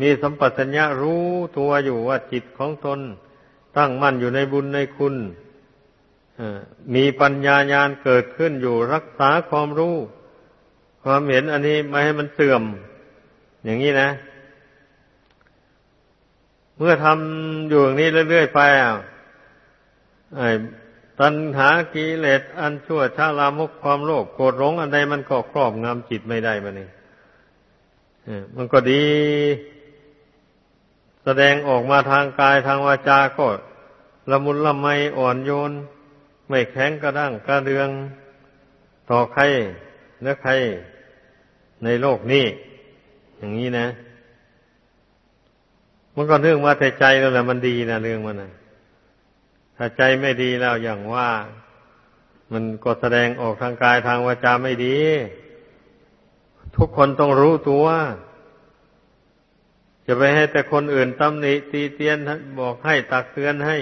มีสัมปชัญญะรู้ตัวอยู่ว่าจิตของตน ตั้งมั่นอยู่ในบุญในคุณ มีปัญญาญาณเกิดขึ้นอยู่รักษาความรู้ ความเห็นอันนี้ไม่ให้มันเสื่อม อย่างนี้นะ เมื่อทำอยู่อย่างนี้เรื่อยๆไปอะตัณหากิเลสอันชั่วชาลามกความโลภโกรธหลงอันใดมันก็ครอบงำจิตไม่ได้มันนี่มันก็ดี แสดงออกมาทางกายทางวาจาก็ละมุนละไมอ่อนโยน ไม่แข็งกระด้างกระเดืองต่อใครและใครในโลกนี้ อย่างนี้นะ มันก็เรื่องมาแต่ใจนั่นแหละมันดีนะเรื่องมันนะถ้าใจไม่ดีแล้วอย่างว่า มันก็แสดงออกทางกายทางวาจาไม่ดี ทุกคนต้องรู้ตัว จะไปให้แต่คนอื่นตำหนิตีเตียนบอกให้ตักเตือนให้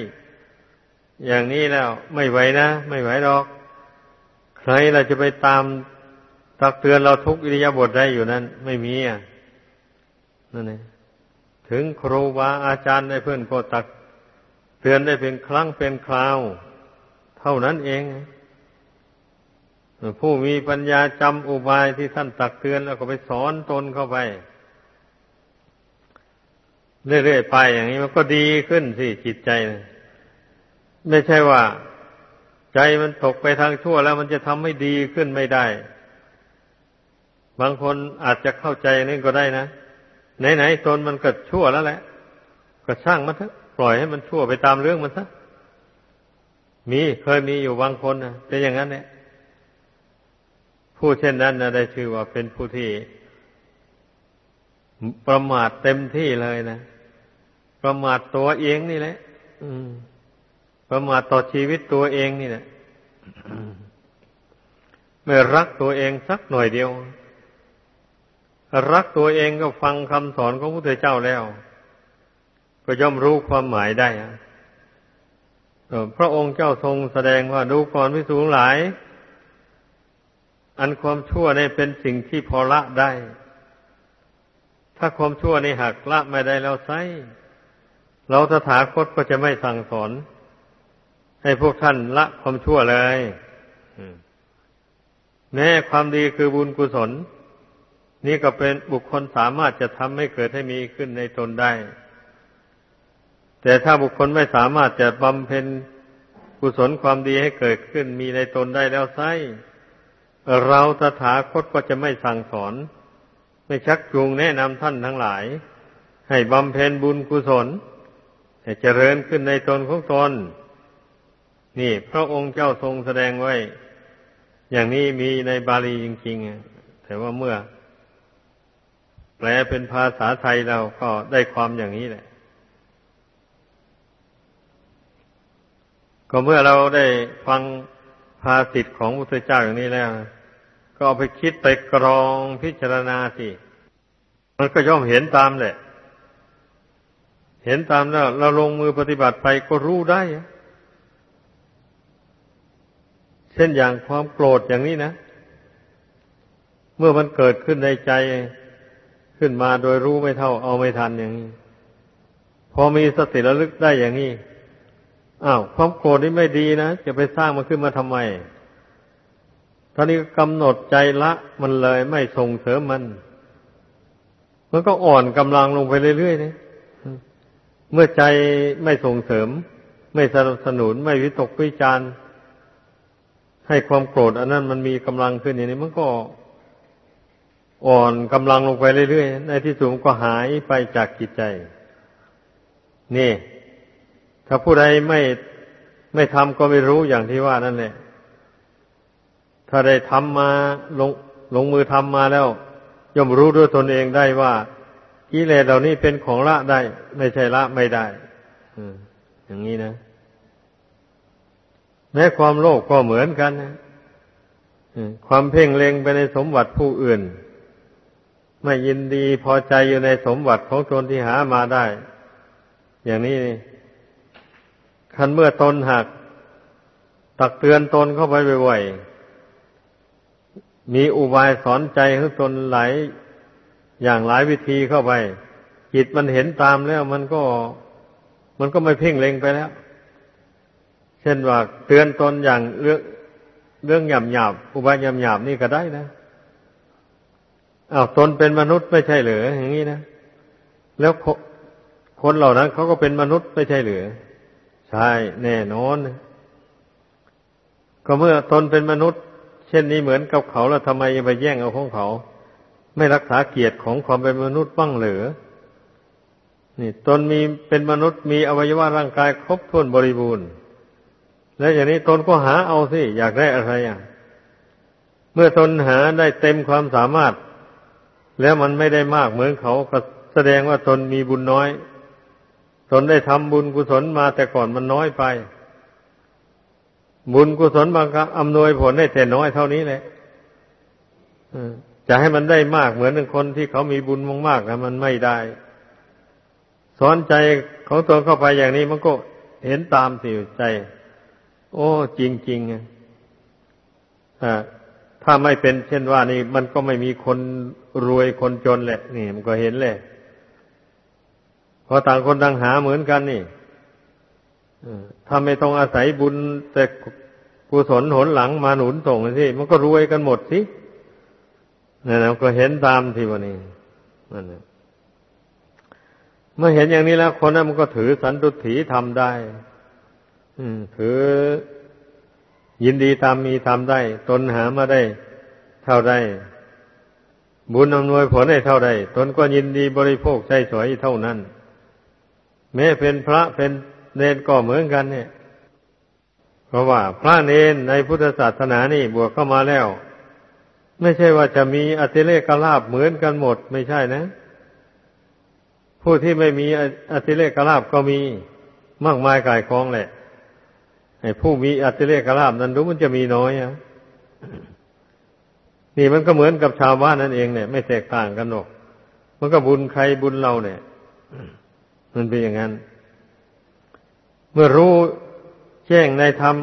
อย่างนี้แล้วไม่ไหวนะ ไม่ไหวหรอก ใครเราจะไปตามตักเตือนเราทุกอิริยาบถได้อยู่นั้น ไม่มีอะนั่นเองถึงครูบาอาจารย์ได้เพื่อนก็ตักเตือนได้เป็นครั้งเป็นคราว เท่านั้นเอง ผู้มีปัญญาจำอุบายที่ท่านตักเตือนแล้วก็ไปสอนตนเข้าไปเรื่อยๆไปอย่างนี้มันก็ดีขึ้นสิจิตใจนะ ไม่ใช่ว่า ใจมันตกไปทางชั่วแล้วมันจะทำให้ดีขึ้นไม่ได้ บางคนอาจจะเข้าใจนี่ก็ได้นะ ไหนๆตนมันเกิดชั่วแล้วแหละ ก็ช่างมันเถอะปล่อยให้มันชั่วไปตามเรื่องมันซะมีเคยมีอยู่บางคนนะเป็นอย่างนั้นเนี่ยผู้เช่นนั้นนะได้ชื่อว่าเป็นผู้ที่ ประมาทเต็มที่เลยนะประมาทตัวเองนี่แหละ อืม ประมาทต่อชีวิตตัวเองนี่แหละไม่รักตัวเองสักหน่อยเดียว รักตัวเองก็ฟังคำสอนของพระพุทธเจ้าแล้ว ก็ย่อมรู้ความหมายได้พระองค์เจ้าทรงแสดงว่าดูก่อนพิสูงหลาย อันความชั่วนี่เป็นสิ่งที่พอละได้ ถ้าความชั่วนี่หักละไม่ได้แล้วไซเราตถาคตก็จะไม่สั่งสอน ให้พวกท่านละความชั่วเลยแม้ความดีคือบุญกุศล นี่ก็เป็นบุคคลสามารถจะทำให้เกิดให้มีขึ้นในตนได้ แต่ถ้าบุคคลไม่สามารถจะบำเพ็ญกุศลความดีให้เกิดขึ้นมีในตนได้แล้วไซเราตถาคตก็จะไม่สั่งสอน ไม่ชักจูงแนะนำท่านทั้งหลาย ให้บำเพ็ญบุญกุศลให้เจริญขึ้นในตนของตน นี่ พระองค์เจ้าทรงแสดงไว้ อย่างนี้มีในบาลีจริงๆ แต่ว่าเมื่อ แปลเป็นภาษาไทยเราก็ได้ความอย่างนี้แหละ ก็เมื่อเราได้ฟังภาสิทธิ์ของพระพุทธเจ้าอย่างนี้แล้ว ก็เอาไปคิดไปกรองพิจารณาสิ มันก็ย่อมเห็นตามแหละ เห็นตามแล้ว เราลงมือปฏิบัติไปก็รู้ได้ เช่นอย่างความโกรธอย่างนี้นะ เมื่อมันเกิดขึ้นในใจขึ้นมาโดยรู้ไม่เท่าเอาไม่ทันอย่างนี้ พอมีสติระลึกได้อย่างนี้อ้าวความโกรธนี่ไม่ดีนะจะไปสร้างมันขึ้นมาทำไมตอนนี้กำหนดใจละมันเลยไม่ส่งเสริมมัน มันก็อ่อนกำลังลงไปเรื่อยๆนี่เมื่อใจไม่ส่งเสริม ไม่สนับสนุนไม่วิตกวิจารณ์ ให้ความโกรธอันนั้นมันมีกำลังขึ้นอย่างนี้มันก็อ่อนกำลังลงไปเรื่อยๆในที่สุดก็หายไปจากจิตใจ นี่ ถ้าผู้ใดไม่ไม่ทำก็ไม่รู้อย่างที่ว่านั่นแหละถ้าได้ทำมาลงลงมือทำมาแล้ว ย่อมรู้ด้วยตนเองได้ว่ากิเลสเหล่านี้เป็นของละได้ ไม่ใช่ละไม่ได้อย่างนี้นะ แม้ความโลภก็เหมือนกันนะความเพ่งเล็งไปในสมบัติผู้อื่น ไม่ยินดีพอใจอยู่ในสมบัติของตนที่หามาได้ อย่างนี้คันเมื่อตนหัก ตักเตือนตนเข้าไปบ่อยๆมีอุบายสอนใจให้ตนหลายอย่างหลายวิธีเข้าไป จิตมันเห็นตามแล้วมันก็ มันก็ไม่เพ่งเล็งไปแล้ว ช่นว่าเตือนตนอย่างเรื่องเรื่องหยาบหยาบอุบายหยาบหยาบนี่ก็ได้นะอ้าวตนเป็นมนุษย์ไม่ใช่เหรืออย่างนี้นะแล้วคนเหล่านั้นเขาก็เป็นมนุษย์ไม่ใช่เหรือใช่แน่นอนก็เมื่อตนเป็นมนุษย์ เช่นนี้เหมือนกับเขาแล้วทำไมยังไปแย่งเอาของเขา ไม่รักษาเกียรติของความเป็นมนุษย์บ้างเหรือนี่ ตนมีเป็นมนุษย์มีอวัยวะร่างกายครบถ้วนบริบูรณ์ แล้วอย่างนี้ตนก็หาเอาสิอยากได้อะไรอะ เมื่อตนหาได้เต็มความสามารถ แล้วมันไม่ได้มากเหมือนเขาก็แสดงว่าตนมีบุญน้อย ตนได้ทำบุญกุศลมาแต่ก่อนมันน้อยไป บุญกุศลบางครั้งอำนวยผลได้แต่น้อยเท่านี้แหละจะให้มันได้มากเหมือนคนที่เขามีบุญมากๆนะมันไม่ได้สอนใจของตนเข้าไปอย่างนี้มันก็เห็นตามสิใจ โอ้ จริงๆอ่าถ้าไม่เป็นเช่นว่านี่ มันก็ไม่มีคนรวยคนจนแหละนี่ มันก็เห็นแหละพอต่างคนต่างหาเหมือนกันนี่ถ้าไม่ต้องอาศัยบุญแต่กุศลหนหลังมาหนุนส่งสิมันก็รวยกันหมดสินั่นนะก็เห็นตามทีวันนี้นั่นนะเมื่อเห็นอย่างนี้แล้วคนนั้นมันก็ถือสันตุถีทำได้ ถือยินดีตามมีทำได้ ตนหามาได้ เท่าใดบุญอำนวยผลให้เท่าใดตนก็ยินดีบริโภคใช้สอยเท่านั้น แม้เป็นพระเป็นเนนก็เหมือนกันเนี่ย เพราะว่าพระเนนในพุทธศาสนานี่บวกเข้ามาแล้ว ไม่ใช่ว่าจะมีอติเลกลาบเหมือนกันหมด ไม่ใช่นะ ผู้ที่ไม่มีอติเลกลาบก็มีมากมายกายคองแหละ ผู้มีอัติเลกลาบนั้นรู้มันจะมีน้อยอะนี่มันก็เหมือนกับชาวบ้านนั่นเองเนี่ย ไม่แตกต่างกันหรอก มันก็บุญใครบุญเราเนี่ย มันเป็นอย่างนั้น เมื่อรู้แจ้งในธรรม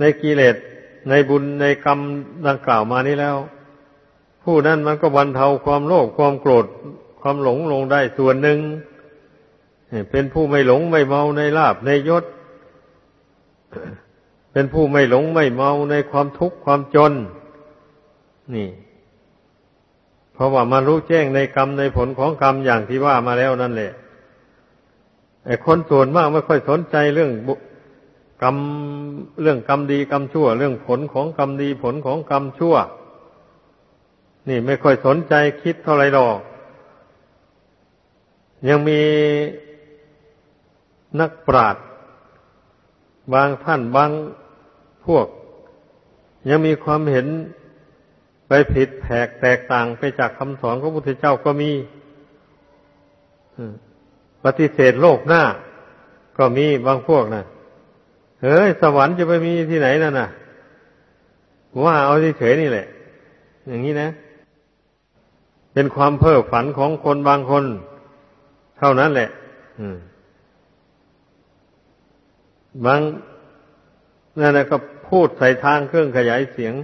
ในกิเลสในบุญในกรรมดังกล่าวมานี้แล้ว ผู้นั้นมันก็บรรเทาความโลภความโกรธความหลงลงได้ส่วนหนึ่งเป็นผู้ไม่หลงไม่เมาในลาบในยศ เป็นผู้ไม่หลงไม่เมาในความทุกข์ความจน นี่ เพราะว่ามารู้แจ้งในกรรมในผลของกรรมอย่างที่ว่ามาแล้วนั่นแหละไอ้คนส่วนมากไม่ค่อยสนใจเรื่องกรรมเรื่องกรรมดีกรรมชั่ว เรื่องผลของกรรมดีผลของกรรมชั่ว นี่ไม่ค่อยสนใจคิดเท่าไรหรอก ยังมีนักปราชญ์ บางท่านบางพวก ยังมีความเห็นไปผิดแผกแตกต่างไปจากคำสอนของพระพุทธเจ้าก็มีปฏิเสธโลกหน้า ก็มีบางพวกนะเฮ้ยสวรรค์จะไปมีที่ไหนนั่นน่ะ ว่าเอาเฉยนี่แหละ อย่างนี้นะ เป็นความเพ้อฝันของคนบางคน เท่านั้นแหละ อืม บางนั่นนะก็พูดใส่ทางเครื่องขยายเสียง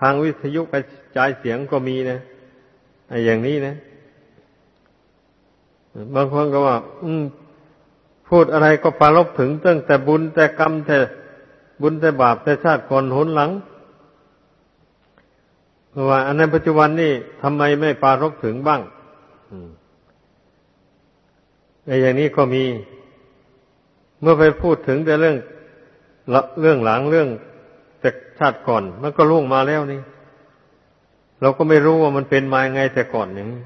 ทางวิทยุกระจายเสียงก็มีนะไอ้อย่างนี้นะ บางคนก็ว่า อืม พูดอะไรก็ปารบถึงตั้งแต่บุญแต่กรรมแต่บุญแต่บาปแต่ชาติก่อนหนหลังว่า อันในปัจจุบันนี่ทำไมไม่ปารบถึงบ้างไอ้อย่างนี้ก็มี เมื่อไปพูดถึงแต่เรื่องเรื่องหลังเรื่องแต่ชาติก่อน มันก็ล่วงมาแล้วนี่ เราก็ไม่รู้ว่ามันเป็นมาไงแต่ก่อนอย่างนี้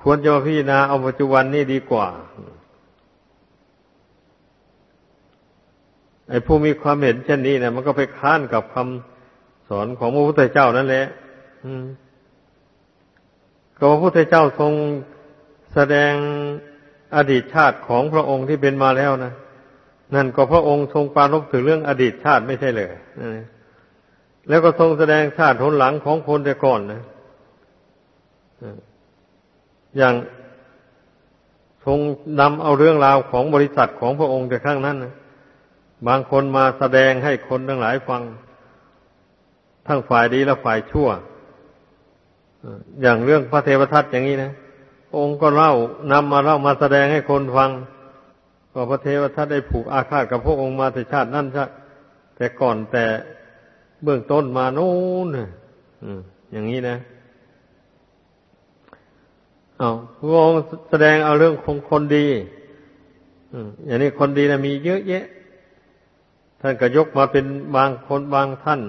ควรจะมาพิจารณาเอาปัจจุบันนี่ดีกว่าไอ้ผู้มีความเห็นเช่นนี้นะมันก็ไปค้านกับคำสอนของพระพุทธเจ้านั่นแหละก็พระพุทธเจ้าทรงแสดงอดีตชาติของพระองค์ที่เป็นมาแล้วนะ นั่นก็พระองค์ทรงปรารบถึงเรื่องอดีตชาติไม่ใช่เลยแล้วก็ทรงแสดงชาติทนหลังของคนแต่ก่อนนะอย่างทรงนำเอาเรื่องราวของบริษัทของพระองค์แต่ข้างนั้นนะบางคนมาแสดงให้คนทั้งหลายฟัง ทั้งฝ่ายดีและฝ่ายชั่ว อย่างเรื่องพระเทวทัตอย่างนี้นะ องค์ก็เล่านำมาเล่ามาแสดงให้คนฟัง ก็พระเทวทัตได้ผูกอาฆาตกับพระองค์มาแต่ชาตินั่นชาแต่ก่อนแต่เบื้องต้นมาโน้นอย่างนี้นะเอาพระองค์แสดงเอาเรื่องของคนดีอย่างนี้คนดีนะมีเยอะแยะ ท่านก็ยกมาเป็นบางคนบางท่าน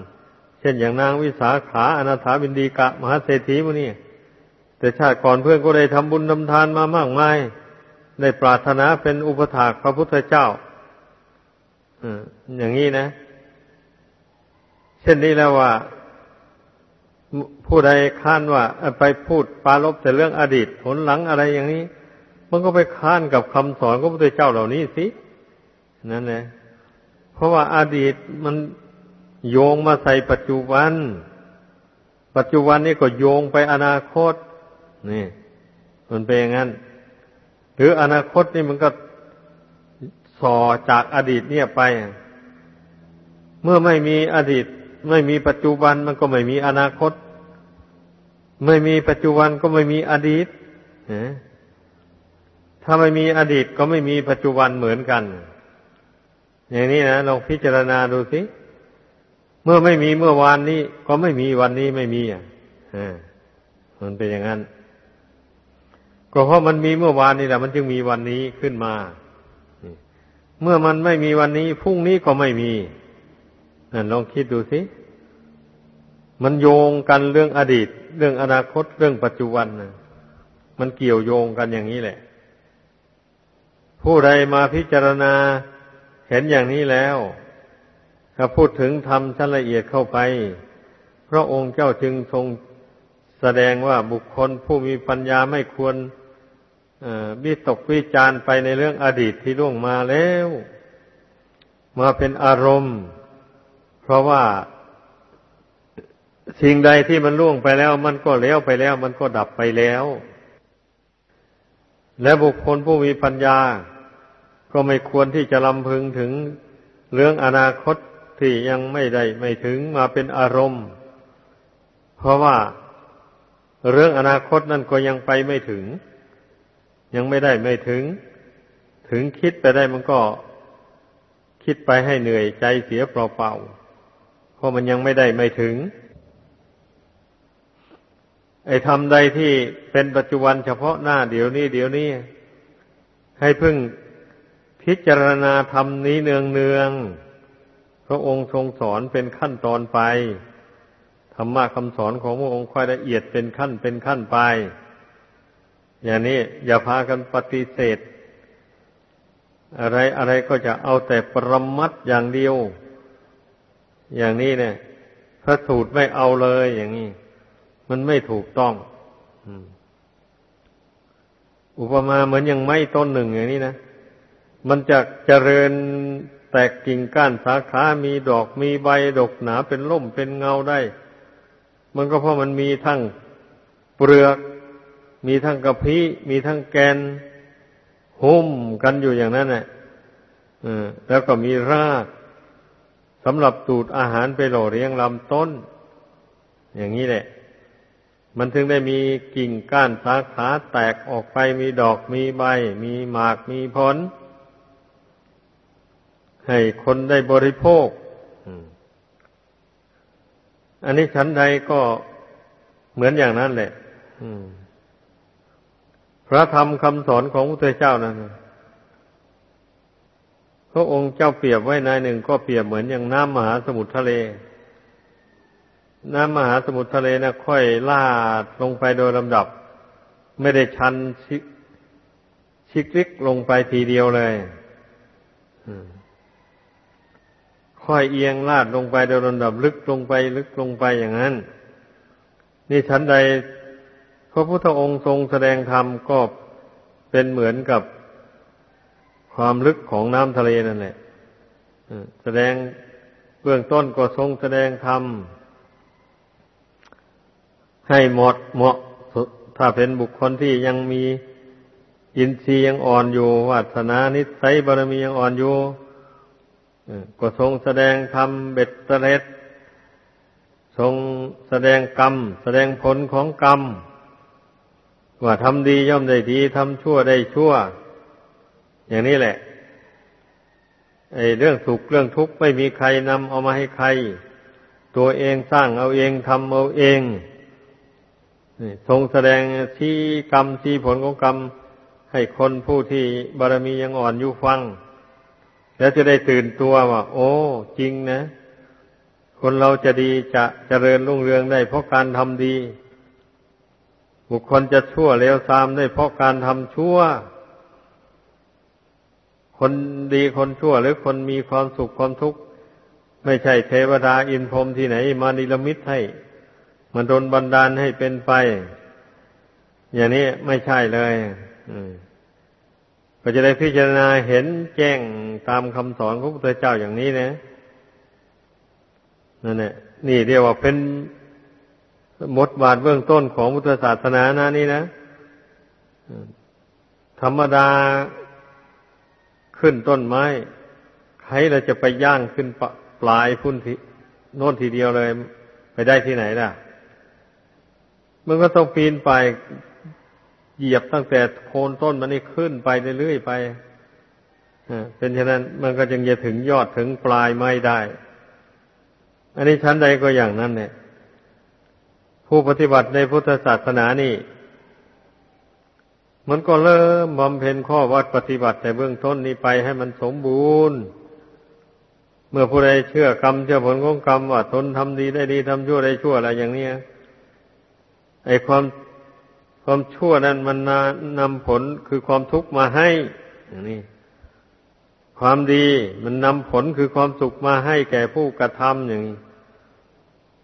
เช่นอย่างนางวิสาขาอนาถาบินดีกะ มหาเศรษฐีมุนี่แต่ชาติก่อนเพื่อนก็ได้ทำบุญทำทานมามากมาย ได้ปรารถนาเป็นอุปถากพระพุทธเจ้าอย่างนี้นะ เช่นนี้แล้วว่า ผู้ใดค้านว่าไปพูดปาลบแต่เรื่องอดีตผลหลังอะไรอย่างนี้ มันก็ไปค้านกับคำสอนของพระพุทธเจ้าเหล่านี้สินั่นแหละเพราะว่าอาดีตมันโยงมาใส่ปัจจุบัน ปัจจุบันนี้ก็โยงไปอนาคต นี่ มันเป็นอย่างนั้น หรืออนาคตนี่มันก็ส่อจากอดีตเนี่ยไป เมื่อไม่มีอดีต ไม่มีปัจจุบันมันก็ไม่มีอนาคต ไม่มีปัจจุบันก็ไม่มีอดีตถ้าไม่มีอดีตก็ไม่มีปัจจุบันเหมือนกัน อย่างนี้นะลองพิจารณาดูสิเมื่อไม่มีเมื่อวานนี้ ก็ไม่มีวันนี้ไม่มีอะมันเป็นอย่างนั้น ก็เพราะมันมีเมื่อวานนี่แหละมันจึงมีวันนี้ขึ้นมา เมื่อมันไม่มีวันนี้พรุ่งนี้ก็ไม่มีนั่นลองคิดดูสิ มันโยงกันเรื่องอดีต เรื่องอนาคตเรื่องปัจจุบันนะมันเกี่ยวโยงกันอย่างนี้แหละ ผู้ใดมาพิจารณาเห็นอย่างนี้แล้ว ถ้าพูดถึงธรรมชั้นละเอียดเข้าไป พระองค์เจ้าจึงทรงแสดงว่าบุคคลผู้มีปัญญาไม่ควร วิตกวิจารไปในเรื่องอดีตที่ล่วงมาแล้ว มาเป็นอารมณ์ เพราะว่าสิ่งใดที่มันล่วงไปแล้ว มันก็แล้วไปแล้ว มันก็ดับไปแล้ว และบุคคลผู้มีปัญญา ก็ไม่ควรที่จะลำพึงถึงเรื่องอนาคตที่ยังไม่ได้ไม่ถึงมาเป็นอารมณ์ เพราะว่าเรื่องอนาคตนั่นก็ยังไปไม่ถึง ยังไม่ได้ไม่ถึง ถึงคิดไปได้มันก็คิดไปให้เหนื่อยใจเสียเปล่าๆเพราะมันยังไม่ได้ไม่ถึง ไอ้ทำใดที่เป็นปัจจุบันเฉพาะหน้าเดี๋ยวนี้เดี๋ยวนี้ ให้พึ่งพิจารณาธรรมนี้เนืองเนืองพระองค์ทรงสอนเป็นขั้นตอนไปธรรมะคำสอนของพระองค์ค่อยละเอียดเป็นขั้นเป็นขั้นไป อย่างนี้อย่าพากันปฏิเสธ อะไรอะไรก็จะเอาแต่ปรมัดอย่างเดียว อย่างนี้เนี่ย พระสูตรไม่เอาเลยอย่างนี้ มันไม่ถูกต้องอุปมาเหมือนอย่างไม้ต้นหนึ่งอย่างนี้นะมันจะเจริญแตกกิ่งก้านสาขา มีดอกมีใบดกหนาเป็นร่มเป็นเงาได้ มันก็เพราะมันมีทั้งเปลือก มีทั้งกระพี้มีทั้งแกน หุ้มกันอยู่อย่างนั้นแหละแล้วก็มีรากสำหรับตูดอาหารไปหล่อเลี้ยงลำต้น อย่างนี้แหละ มันถึงได้มีกิ่งก้านสาขาแตกออกไปมีดอกมีใบ มีหมากมีผล ให้คนได้บริโภคอันนี้ชั้นใดก็เหมือนอย่างนั้นแหละพ ระธรรมคำสอนของพระเจ้านั้นพระองค์เจ้าเปรียบไว้ในหนึ่งก็เปรียบเหมือนอย่างน้ำมหาสมุทรทะเล น้ำมหาสมุทรทะเลนะค่อยลาดลงไปโดยลำดับ ไม่ได้ชันชิชิกลิกลงไปทีเดียวเลยค่อยเอียงลาดลงไปโดยลำดับลึกลงไป ลึกลงไปอย่างนั้น นี่ชั้นใด พระพุทธองค์ทรงแสดงธรรมก็เป็นเหมือนกับความลึกของน้ำทะเลนั่นแหละแสดงเบื้องต้นก็ทรงแสดงธรรมให้หมดเหมาะถ้าเป็นบุคคลที่ยังมีอินทรีย์ยังอ่อนอยู่วาสนานิสัยบารมียังอ่อนอยู่ก็ทรงแสดงธรรมเบ็ดเสร็จทรงแสดงกรรม แสดงผลของกรรม ว่าทำดีย่อมได้ดีทำชั่วได้ชั่ว อย่างนี้แหละไอ้เรื่องสุขเรื่องทุกข์ไม่มีใครนำเอามาให้ใคร ตัวเองสร้างเอาเองทำเอาเองทรงแสดงที่กรรมที่ผลของกรรม ให้คนผู้ที่บารมียังอ่อนอยู่ฟัง แล้วจะได้ตื่นตัวว่า โอ้ จริงนะ คนเราจะดีจะจะเจริญรุ่งเรืองได้เพราะการทำดี บุคคลจะชั่วเลวทรามได้เพราะการทำชั่ว คนดีคนชั่วหรือคนมีความสุขความทุกข์ ไม่ใช่เทวดาอินพรมที่ไหน มานิรมิตให้มันโดนบันดาลให้เป็นไป อย่างนี้ไม่ใช่เลยก็จะได้พิจารณาเห็นแจ้งตามคำสอนของพระพุทธเจ้าอย่างนี้นะนั่นแหละนี่เรียกว่าเป็น บทบาทเบื้องต้นของพุทธศาสนานะนี่นะธรรมดาขึ้นต้นไม้ใครเราจะไปย่างขึ้นปลายพุ่นที่โน่นทีเดียวเลย ไปได้ที่ไหนล่ะ มันก็ต้องปีนไปเหยียบตั้งแต่โคนต้นมันนี่ขึ้นไปเรื่อยๆไปเป็นฉะนั้นมันก็จึงจะถึงยอดถึงปลายไม้ได้ อันนี้ชั้นใดก็อย่างนั้นเนี่ย ผู้ปฏิบัติในพุทธศาสนานี่ มันก็เริ่มบำเพ็ญข้อวัดปฏิบัติแต่เบื้องต้นนี้ไปให้มันสมบูรณ์ เมื่อผู้ใดเชื่อกรรมเชื่อผลของกรรมว่าตนทำดีได้ดีทำชั่วได้ชั่วอะไรอย่างนี้ไอ้ความความชั่วนั้นมันนำผลคือความทุกข์มาให้อย่างนี้ความดีมันนำผลคือความสุขมาให้แก่ผู้กระทำอย่างนี้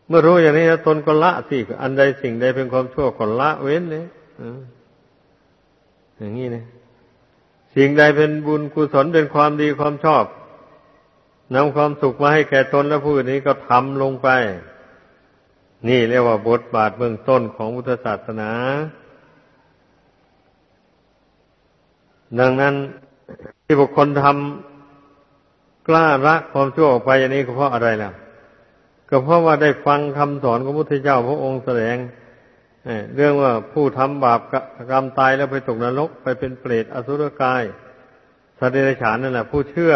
เมื่อรู้อย่างนี้ตนก็ละสิอันใดสิ่งใดเป็นความชั่วก็ละเว้นเลยอย่างนี้นะสิ่งใดเป็นบุญกุศลเป็นความดีความชอบนำความสุขมาให้แก่ตนและผู้อื่นนี้ก็ทำลงไป นี่เรียกว่าบทบาทเบื้องต้นของพุทธศาสนา ดังนั้นที่บุคคลทำกล้าละความชั่วออกไปอย่างนี้ก็เพราะอะไรล่ะ ก็เพราะว่าได้ฟังคำสอนของพระพุทธเจ้าพระองค์แสดงเรื่องว่าผู้ทำบาปกรรมตายแล้วไปตกนรกไปเป็นเปรตอสุรกายสเดรฉานนั่นแหละผู้เชื่อ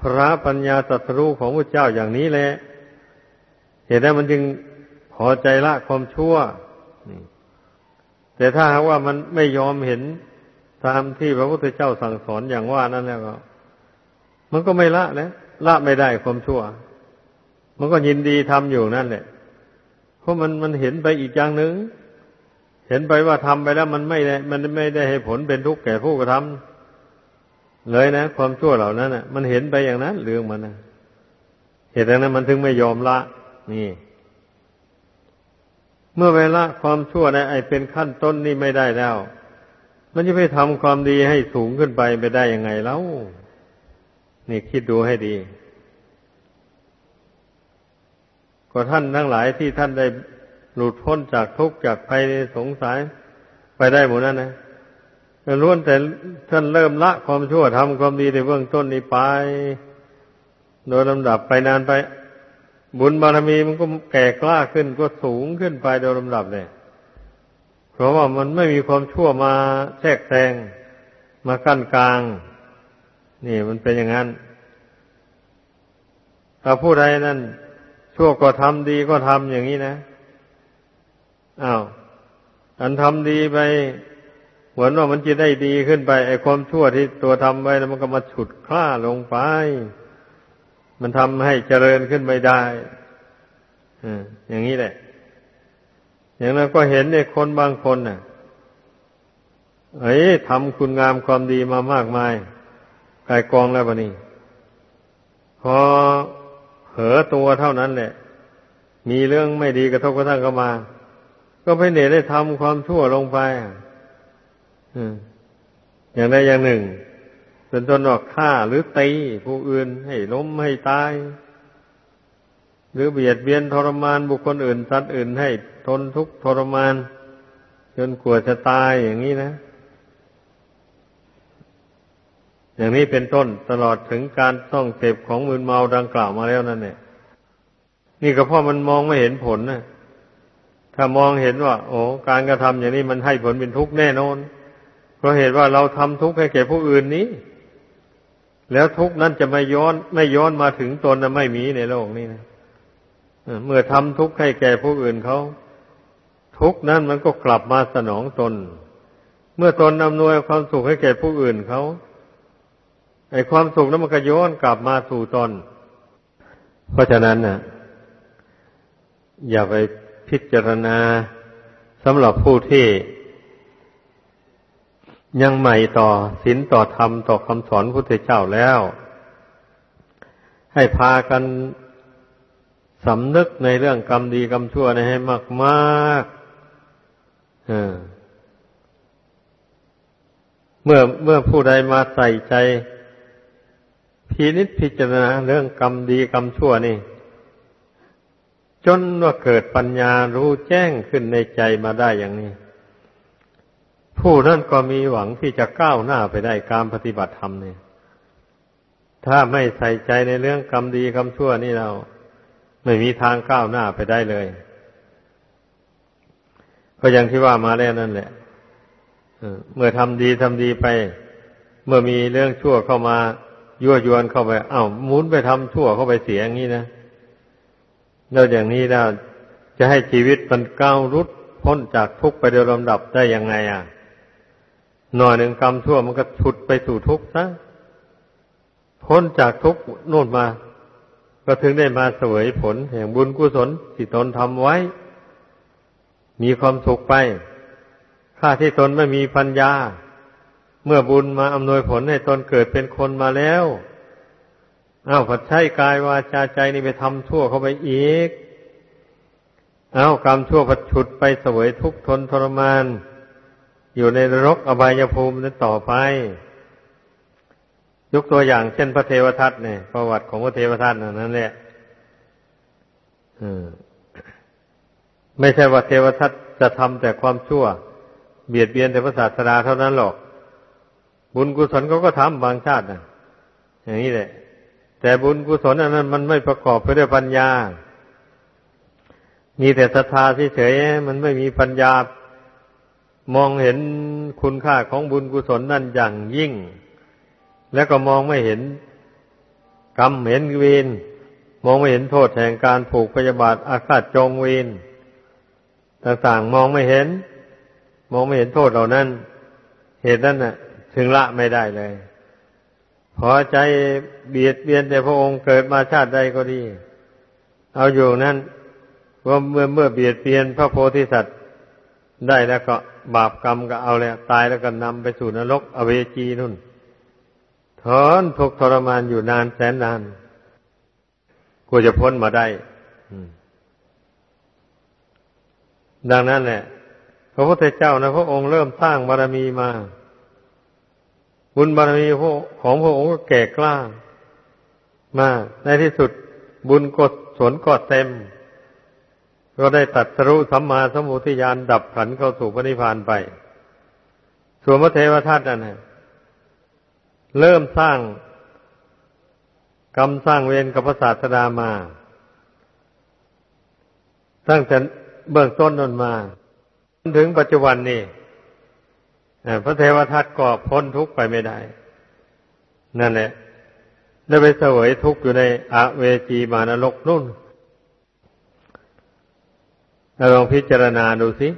พระปัญญาตรัสรู้ของพระเจ้าอย่างนี้แหละเหตุนั้นมันจึงพอใจละความชั่วแต่ถ้าหากว่ามันไม่ยอมเห็นตามที่พระพุทธเจ้าสั่งสอนอย่างว่านั่นแล้วก็มันก็ไม่ละแล้วละไม่ได้ความชั่ว มันก็ยินดีทำอยู่นั่นแหละเพราะมันมันเห็นไปอีกอย่างหนึ่งเห็นไปว่าทำไปแล้วมันไม่ได้มันไม่ได้ให้ผลเป็นทุกข์แก่ผู้กระทำเลยนะ ความชั่วเหล่านั้นอะ มันเห็นไปอย่างนั้นเรื่องมันนะเหตุนั้นมันถึงไม่ยอมละ นี่ เมื่อเวลาความชั่วในไอเป็นขั้นต้นนี่ไม่ได้แล้ว มันจะไปทำความดีให้สูงขึ้นไปไปได้ยังไงแล้วนี่คิดดูให้ดี ก็ท่านทั้งหลายที่ท่านได้หลุดพ้นจากทุกข์จากภัยสงสัยไปได้หมดนั้นนะล้วนแต่ท่านเริ่มละความชั่วทำความดีในเบื้องต้นนี้ไป โดยลำดับไปนานไป บุญบารมีมันก็แก่กล้าขึ้นก็สูงขึ้นไปโดยลำดับเลยเพราะว่ามันไม่มีความชั่วมาแทรกแซงมากั้นกลาง นี่มันเป็นอย่างนั้นถ้าผู้ใดนั่น ชั่วก็ทำดีก็ทำอย่างนี้นะอ้าวอันทำดีไปเหมือนว่ามันจะได้ดีขึ้นไปไอ้ความชั่วที่ตัวทำไว้แล้วมันก็มาฉุดคล้าลงไป มันทำให้เจริญขึ้นไม่ได้อย่างนี้แหละ อย่างนั้นก็เห็นในคนบางคนน่ะ เอ้ยทำคุณงามความดีมามากมายกายกองแล้วบะนี่พอ เผลอตัวเท่านั้นแหละ มีเรื่องไม่ดีกระทบกระทั่งเข้ามา ก็ไปเนได้ทำความชั่วลงไปอย่างใดอย่างหนึ่งเป็นต้นออกฆ่าหรือตีผู้อื่นให้ล้มให้ตาย หรือเบียดเบียนทรมานบุคคลอื่นสัตว์อื่นให้ทนทุกข์ทรมาน จนกลัวจะตายอย่างนี้นะ อย่างนี้เป็นต้นตลอดถึงการต้องเสพของมืนเมาดังกล่าวมาแล้วนั่นเนี่ย นี่ก็เพราะมันมองไม่เห็นผลนะถ้ามองเห็นว่า โอ้การกระทำอย่างนี้มันให้ผลเป็นทุกข์แน่นอนเพราะเหตุว่าเราทำทุกข์ให้แก่ผู้อื่นนี้ แล้วทุกข์นั้นจะไม่ย้อนไม่ย้อนมาถึงตนนะไม่มีในโลกนี้นะเมื่อทำทุกข์ให้แก่ผู้อื่นเขาทุกข์นั้นมันก็กลับมาสนองตน เมื่อตนอำนวยความสุขให้แก่ผู้อื่นเขา ไอ้ความสุขนั้นมันก็ย้อนกลับมาสู่ตน เพราะฉะนั้นนะอย่าไปพิจารณาสำหรับผู้ที่ ยังใหม่ต่อศีลต่อธรรมต่อคำสอนพุทธเจ้าแล้ว ให้พากันสำนึกในเรื่องกรรมดีกรรมชั่วให้มากมากเมื่อเมื่อผู้ใดมาใส่ใจ พินิจพิจารณาเรื่องกรรมดีกรรมชั่วนี่ จนว่าเกิดปัญญารู้แจ้งขึ้นในใจมาได้อย่างนี้ ผู้นั้นก็มีหวังที่จะก้าวหน้าไปได้การปฏิบัติธรรมเนี่ยถ้าไม่ใส่ใจในเรื่องกรรมดีกรรมชั่วนี่เรา ไม่มีทางก้าวหน้าไปได้เลยก็อย่างที่ว่ามาแล้วนั่นแหละเมื่อทำดีทำดีไป เมื่อมีเรื่องชั่วเข้ามา ยั่วยวนเข้าไปเอา้ามุนไปทำชั่วเข้าไปเสียอย่างนี้นะแล้วอย่างนี้แล้วจะให้ชีวิตมันก้าวรุดพ้นจากทุกข์ไปโดยลำดับได้ยังไงอะหน่อยหนึ่งกรรมชั่วมันก็ฉุดไปสู่ทุกข์ซะพ้นจากทุกข์โน่นมา ก็ถึงได้มาเสวยผลแห่งบุญกุศลที่ตนทำไว้ มีความสุขไปข้าที่ตนไม่มีปัญญา เมื่อบุญมาอำนวยผลให้ตนเกิดเป็นคนมาแล้วอ้าวผัดใช้กายวาจาใจนี่ไปทำชั่วเข้าไปอีกอ้าวกรรมชั่วผัดฉุดไปเสวยทุกทนทรมาน อยู่ในนรกอบายภูมินั้นต่อไป ยกตัวอย่างเช่นพระเทวทัตเนี่ย ประวัติของพระเทวทัตนั่นแหละไม่ใช่ว่าเทวทัตจะทำแต่ความชั่ว เบียดเบียนแต่พระศาสดาเท่านั้นหรอก บุญกุศลเขาก็ทำบางชาตินะอย่างนี้แหละ แต่บุญกุศลอันนั้น มันไม่ประกอบไปด้วยปัญญา มีแต่ศรัทธาเฉยๆมันไม่มีปัญญามองเห็นคุณค่าของบุญกุศลนั่นอย่างยิ่ง แล้วก็มองไม่เห็นกรรมเห็นเวรมองไม่เห็นโทษแห่งการผูกพยาบาทอาฆาตจองเวรต่างๆมองไม่เห็น มองไม่เห็นโทษเหล่านั้น เหตุนั้นน่ะ ถึงละไม่ได้เลย พอใจเบียดเบียนแต่พระองค์เกิดมาชาติใดก็ดี เอาอยู่นั้นว่าเมื่อเมื่อเบียดเบียนพระโพธิสัตว์ได้แล้วก็บาปกรรมก็เอาแล้ว ตายแล้วก็นำไปสู่นรก อเวจีนุ่นทนทุกทรมานอยู่นานแสนนานกว่าจะพ้นมาได้ดังนั้นแหละพระพุทธเจ้านะพระองค์เริ่มสร้างบารมีมา บุญบารมีของพระองค์ก็แก่กล้ามาในที่สุดบุญกดสนกดเต็ม ก็ได้ตัดสรุสัมมาสัมพุทธิญาณดับขันเข้าสู่พระนิพพานไป ส่วนพระเทวทัตนั่นนะเริ่มสร้างกรรมสร้างเวรกับพระศาสดามา ตั้งแต่เบื้องต้นนนมา ถึงปัจจุบันนี้ พระเทวทัตก็พ้นทุกข์ไปไม่ได้ นั่นแหละได้ไปเสวยทุกข์อยู่ในอเวจีมานรกนุ่นลองพิจารณาดูสิ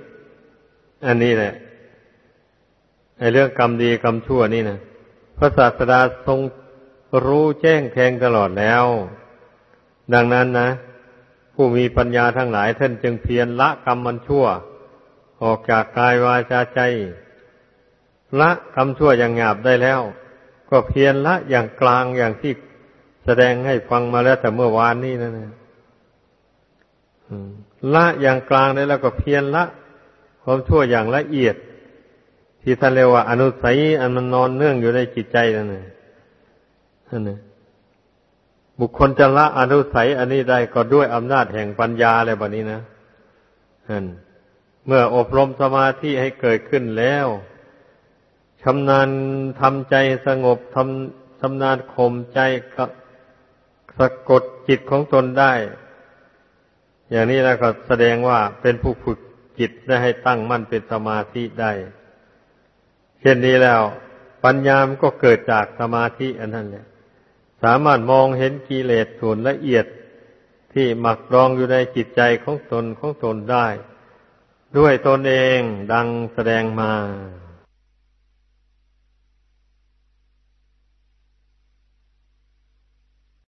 อันนี้แหละไอ้เรื่องกรรมดีกรรมชั่วนี่นะพระศาสดาทรงรู้แจ้งแทงตลอดแล้ว ดังนั้นนะ ผู้มีปัญญาทั้งหลายท่านจึงเพียรละกรรมมันชั่ว ออกจากกายวาจาใจ ละกรรมชั่วอย่างหยาบได้แล้ว ก็เพียรละอย่างกลางอย่างที่แสดงให้ฟังมาแล้วแต่เมื่อวานนี้นะนะละอย่างกลางได้แล้วก็เพียรละความชั่วอย่างละเอียด ที่ท่านเรียกว่าอนุสัยอันมันนอนเนื่องอยู่ในจิตใจนั่นเองนั่นเองบุคคลจะละอนุสัยอันนี้ได้ก็ด้วยอำนาจแห่งปัญญาอะไรแบบนี้นะนั่นเมื่ออบรมสมาธิให้เกิดขึ้นแล้ว ชำนาญทำใจสงบทำชำนาญข่มใจกับสะกดจิตของตนได้ อย่างนี้แล้วก็แสดงว่าเป็นผู้ฝึกจิตได้ให้ตั้งมั่นเป็นสมาธิได้ เช่นนี้แล้ว ปัญญามก็เกิดจากสมาธิอันนั้นแหละสามารถมองเห็นกิเลสส่วนละเอียดที่หมักรองอยู่ในจิตใจของตนของตนได้ ด้วยตนเองดังแสดงมา